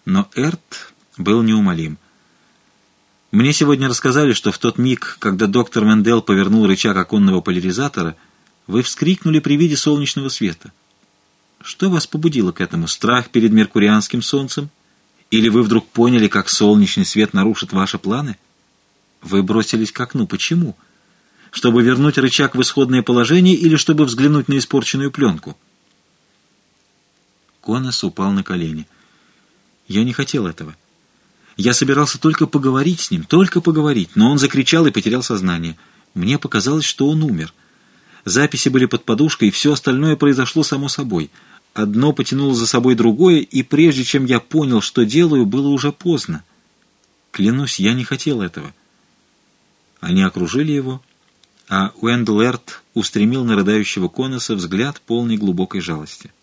[SPEAKER 1] Но Эрт был неумолим. Мне сегодня рассказали, что в тот миг, когда доктор Мендел повернул рычаг оконного поляризатора, вы вскрикнули при виде солнечного света. Что вас побудило к этому? Страх перед меркурианским солнцем? Или вы вдруг поняли, как солнечный свет нарушит ваши планы? Вы бросились к окну. Почему? чтобы вернуть рычаг в исходное положение или чтобы взглянуть на испорченную пленку. Конос упал на колени. Я не хотел этого. Я собирался только поговорить с ним, только поговорить, но он закричал и потерял сознание. Мне показалось, что он умер. Записи были под подушкой, и все остальное произошло само собой. Одно потянуло за собой другое, и прежде чем я понял, что делаю, было уже поздно. Клянусь, я не хотел этого. Они окружили его, а Уэндл устремил на рыдающего Коноса взгляд полный глубокой жалости.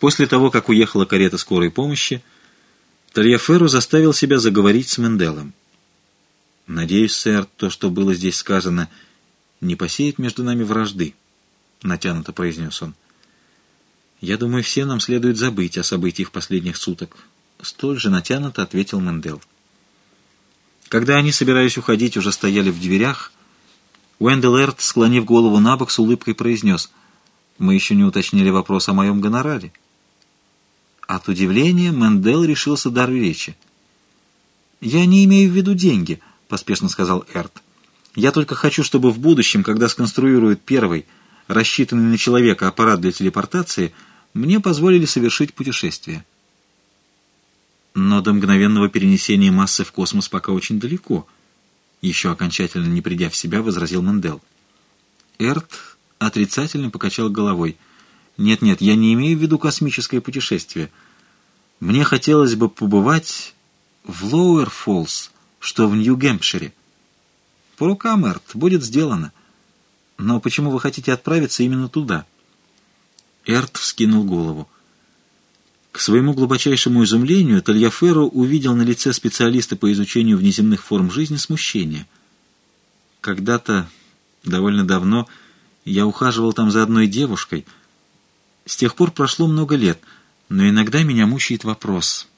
[SPEAKER 1] После того, как уехала карета скорой помощи, Тальяферу заставил себя заговорить с Менделом. «Надеюсь, сэр, то, что было здесь сказано, не посеет между нами вражды», — натянуто произнес он. «Я думаю, все нам следует забыть о событиях последних суток», — столь же натянуто ответил Мендел. Когда они, собираясь уходить, уже стояли в дверях, Уэндел Эрт, склонив голову на бок, с улыбкой произнес, «Мы еще не уточнили вопрос о моем гонораре». От удивления Мендел решился дар речи. «Я не имею в виду деньги», — поспешно сказал Эрт. «Я только хочу, чтобы в будущем, когда сконструируют первый, рассчитанный на человека аппарат для телепортации, мне позволили совершить путешествие». Но до мгновенного перенесения массы в космос пока очень далеко. Еще окончательно не придя в себя, возразил Мендел. Эрт отрицательно покачал головой. «Нет-нет, я не имею в виду космическое путешествие. Мне хотелось бы побывать в Лоуэр-Фоллс, что в Нью-Гэмпшире. По рукам, Эрт, будет сделано. Но почему вы хотите отправиться именно туда?» Эрт вскинул голову. К своему глубочайшему изумлению Тальяферро увидел на лице специалиста по изучению внеземных форм жизни смущение. Когда-то, довольно давно, я ухаживал там за одной девушкой. С тех пор прошло много лет, но иногда меня мучает вопрос.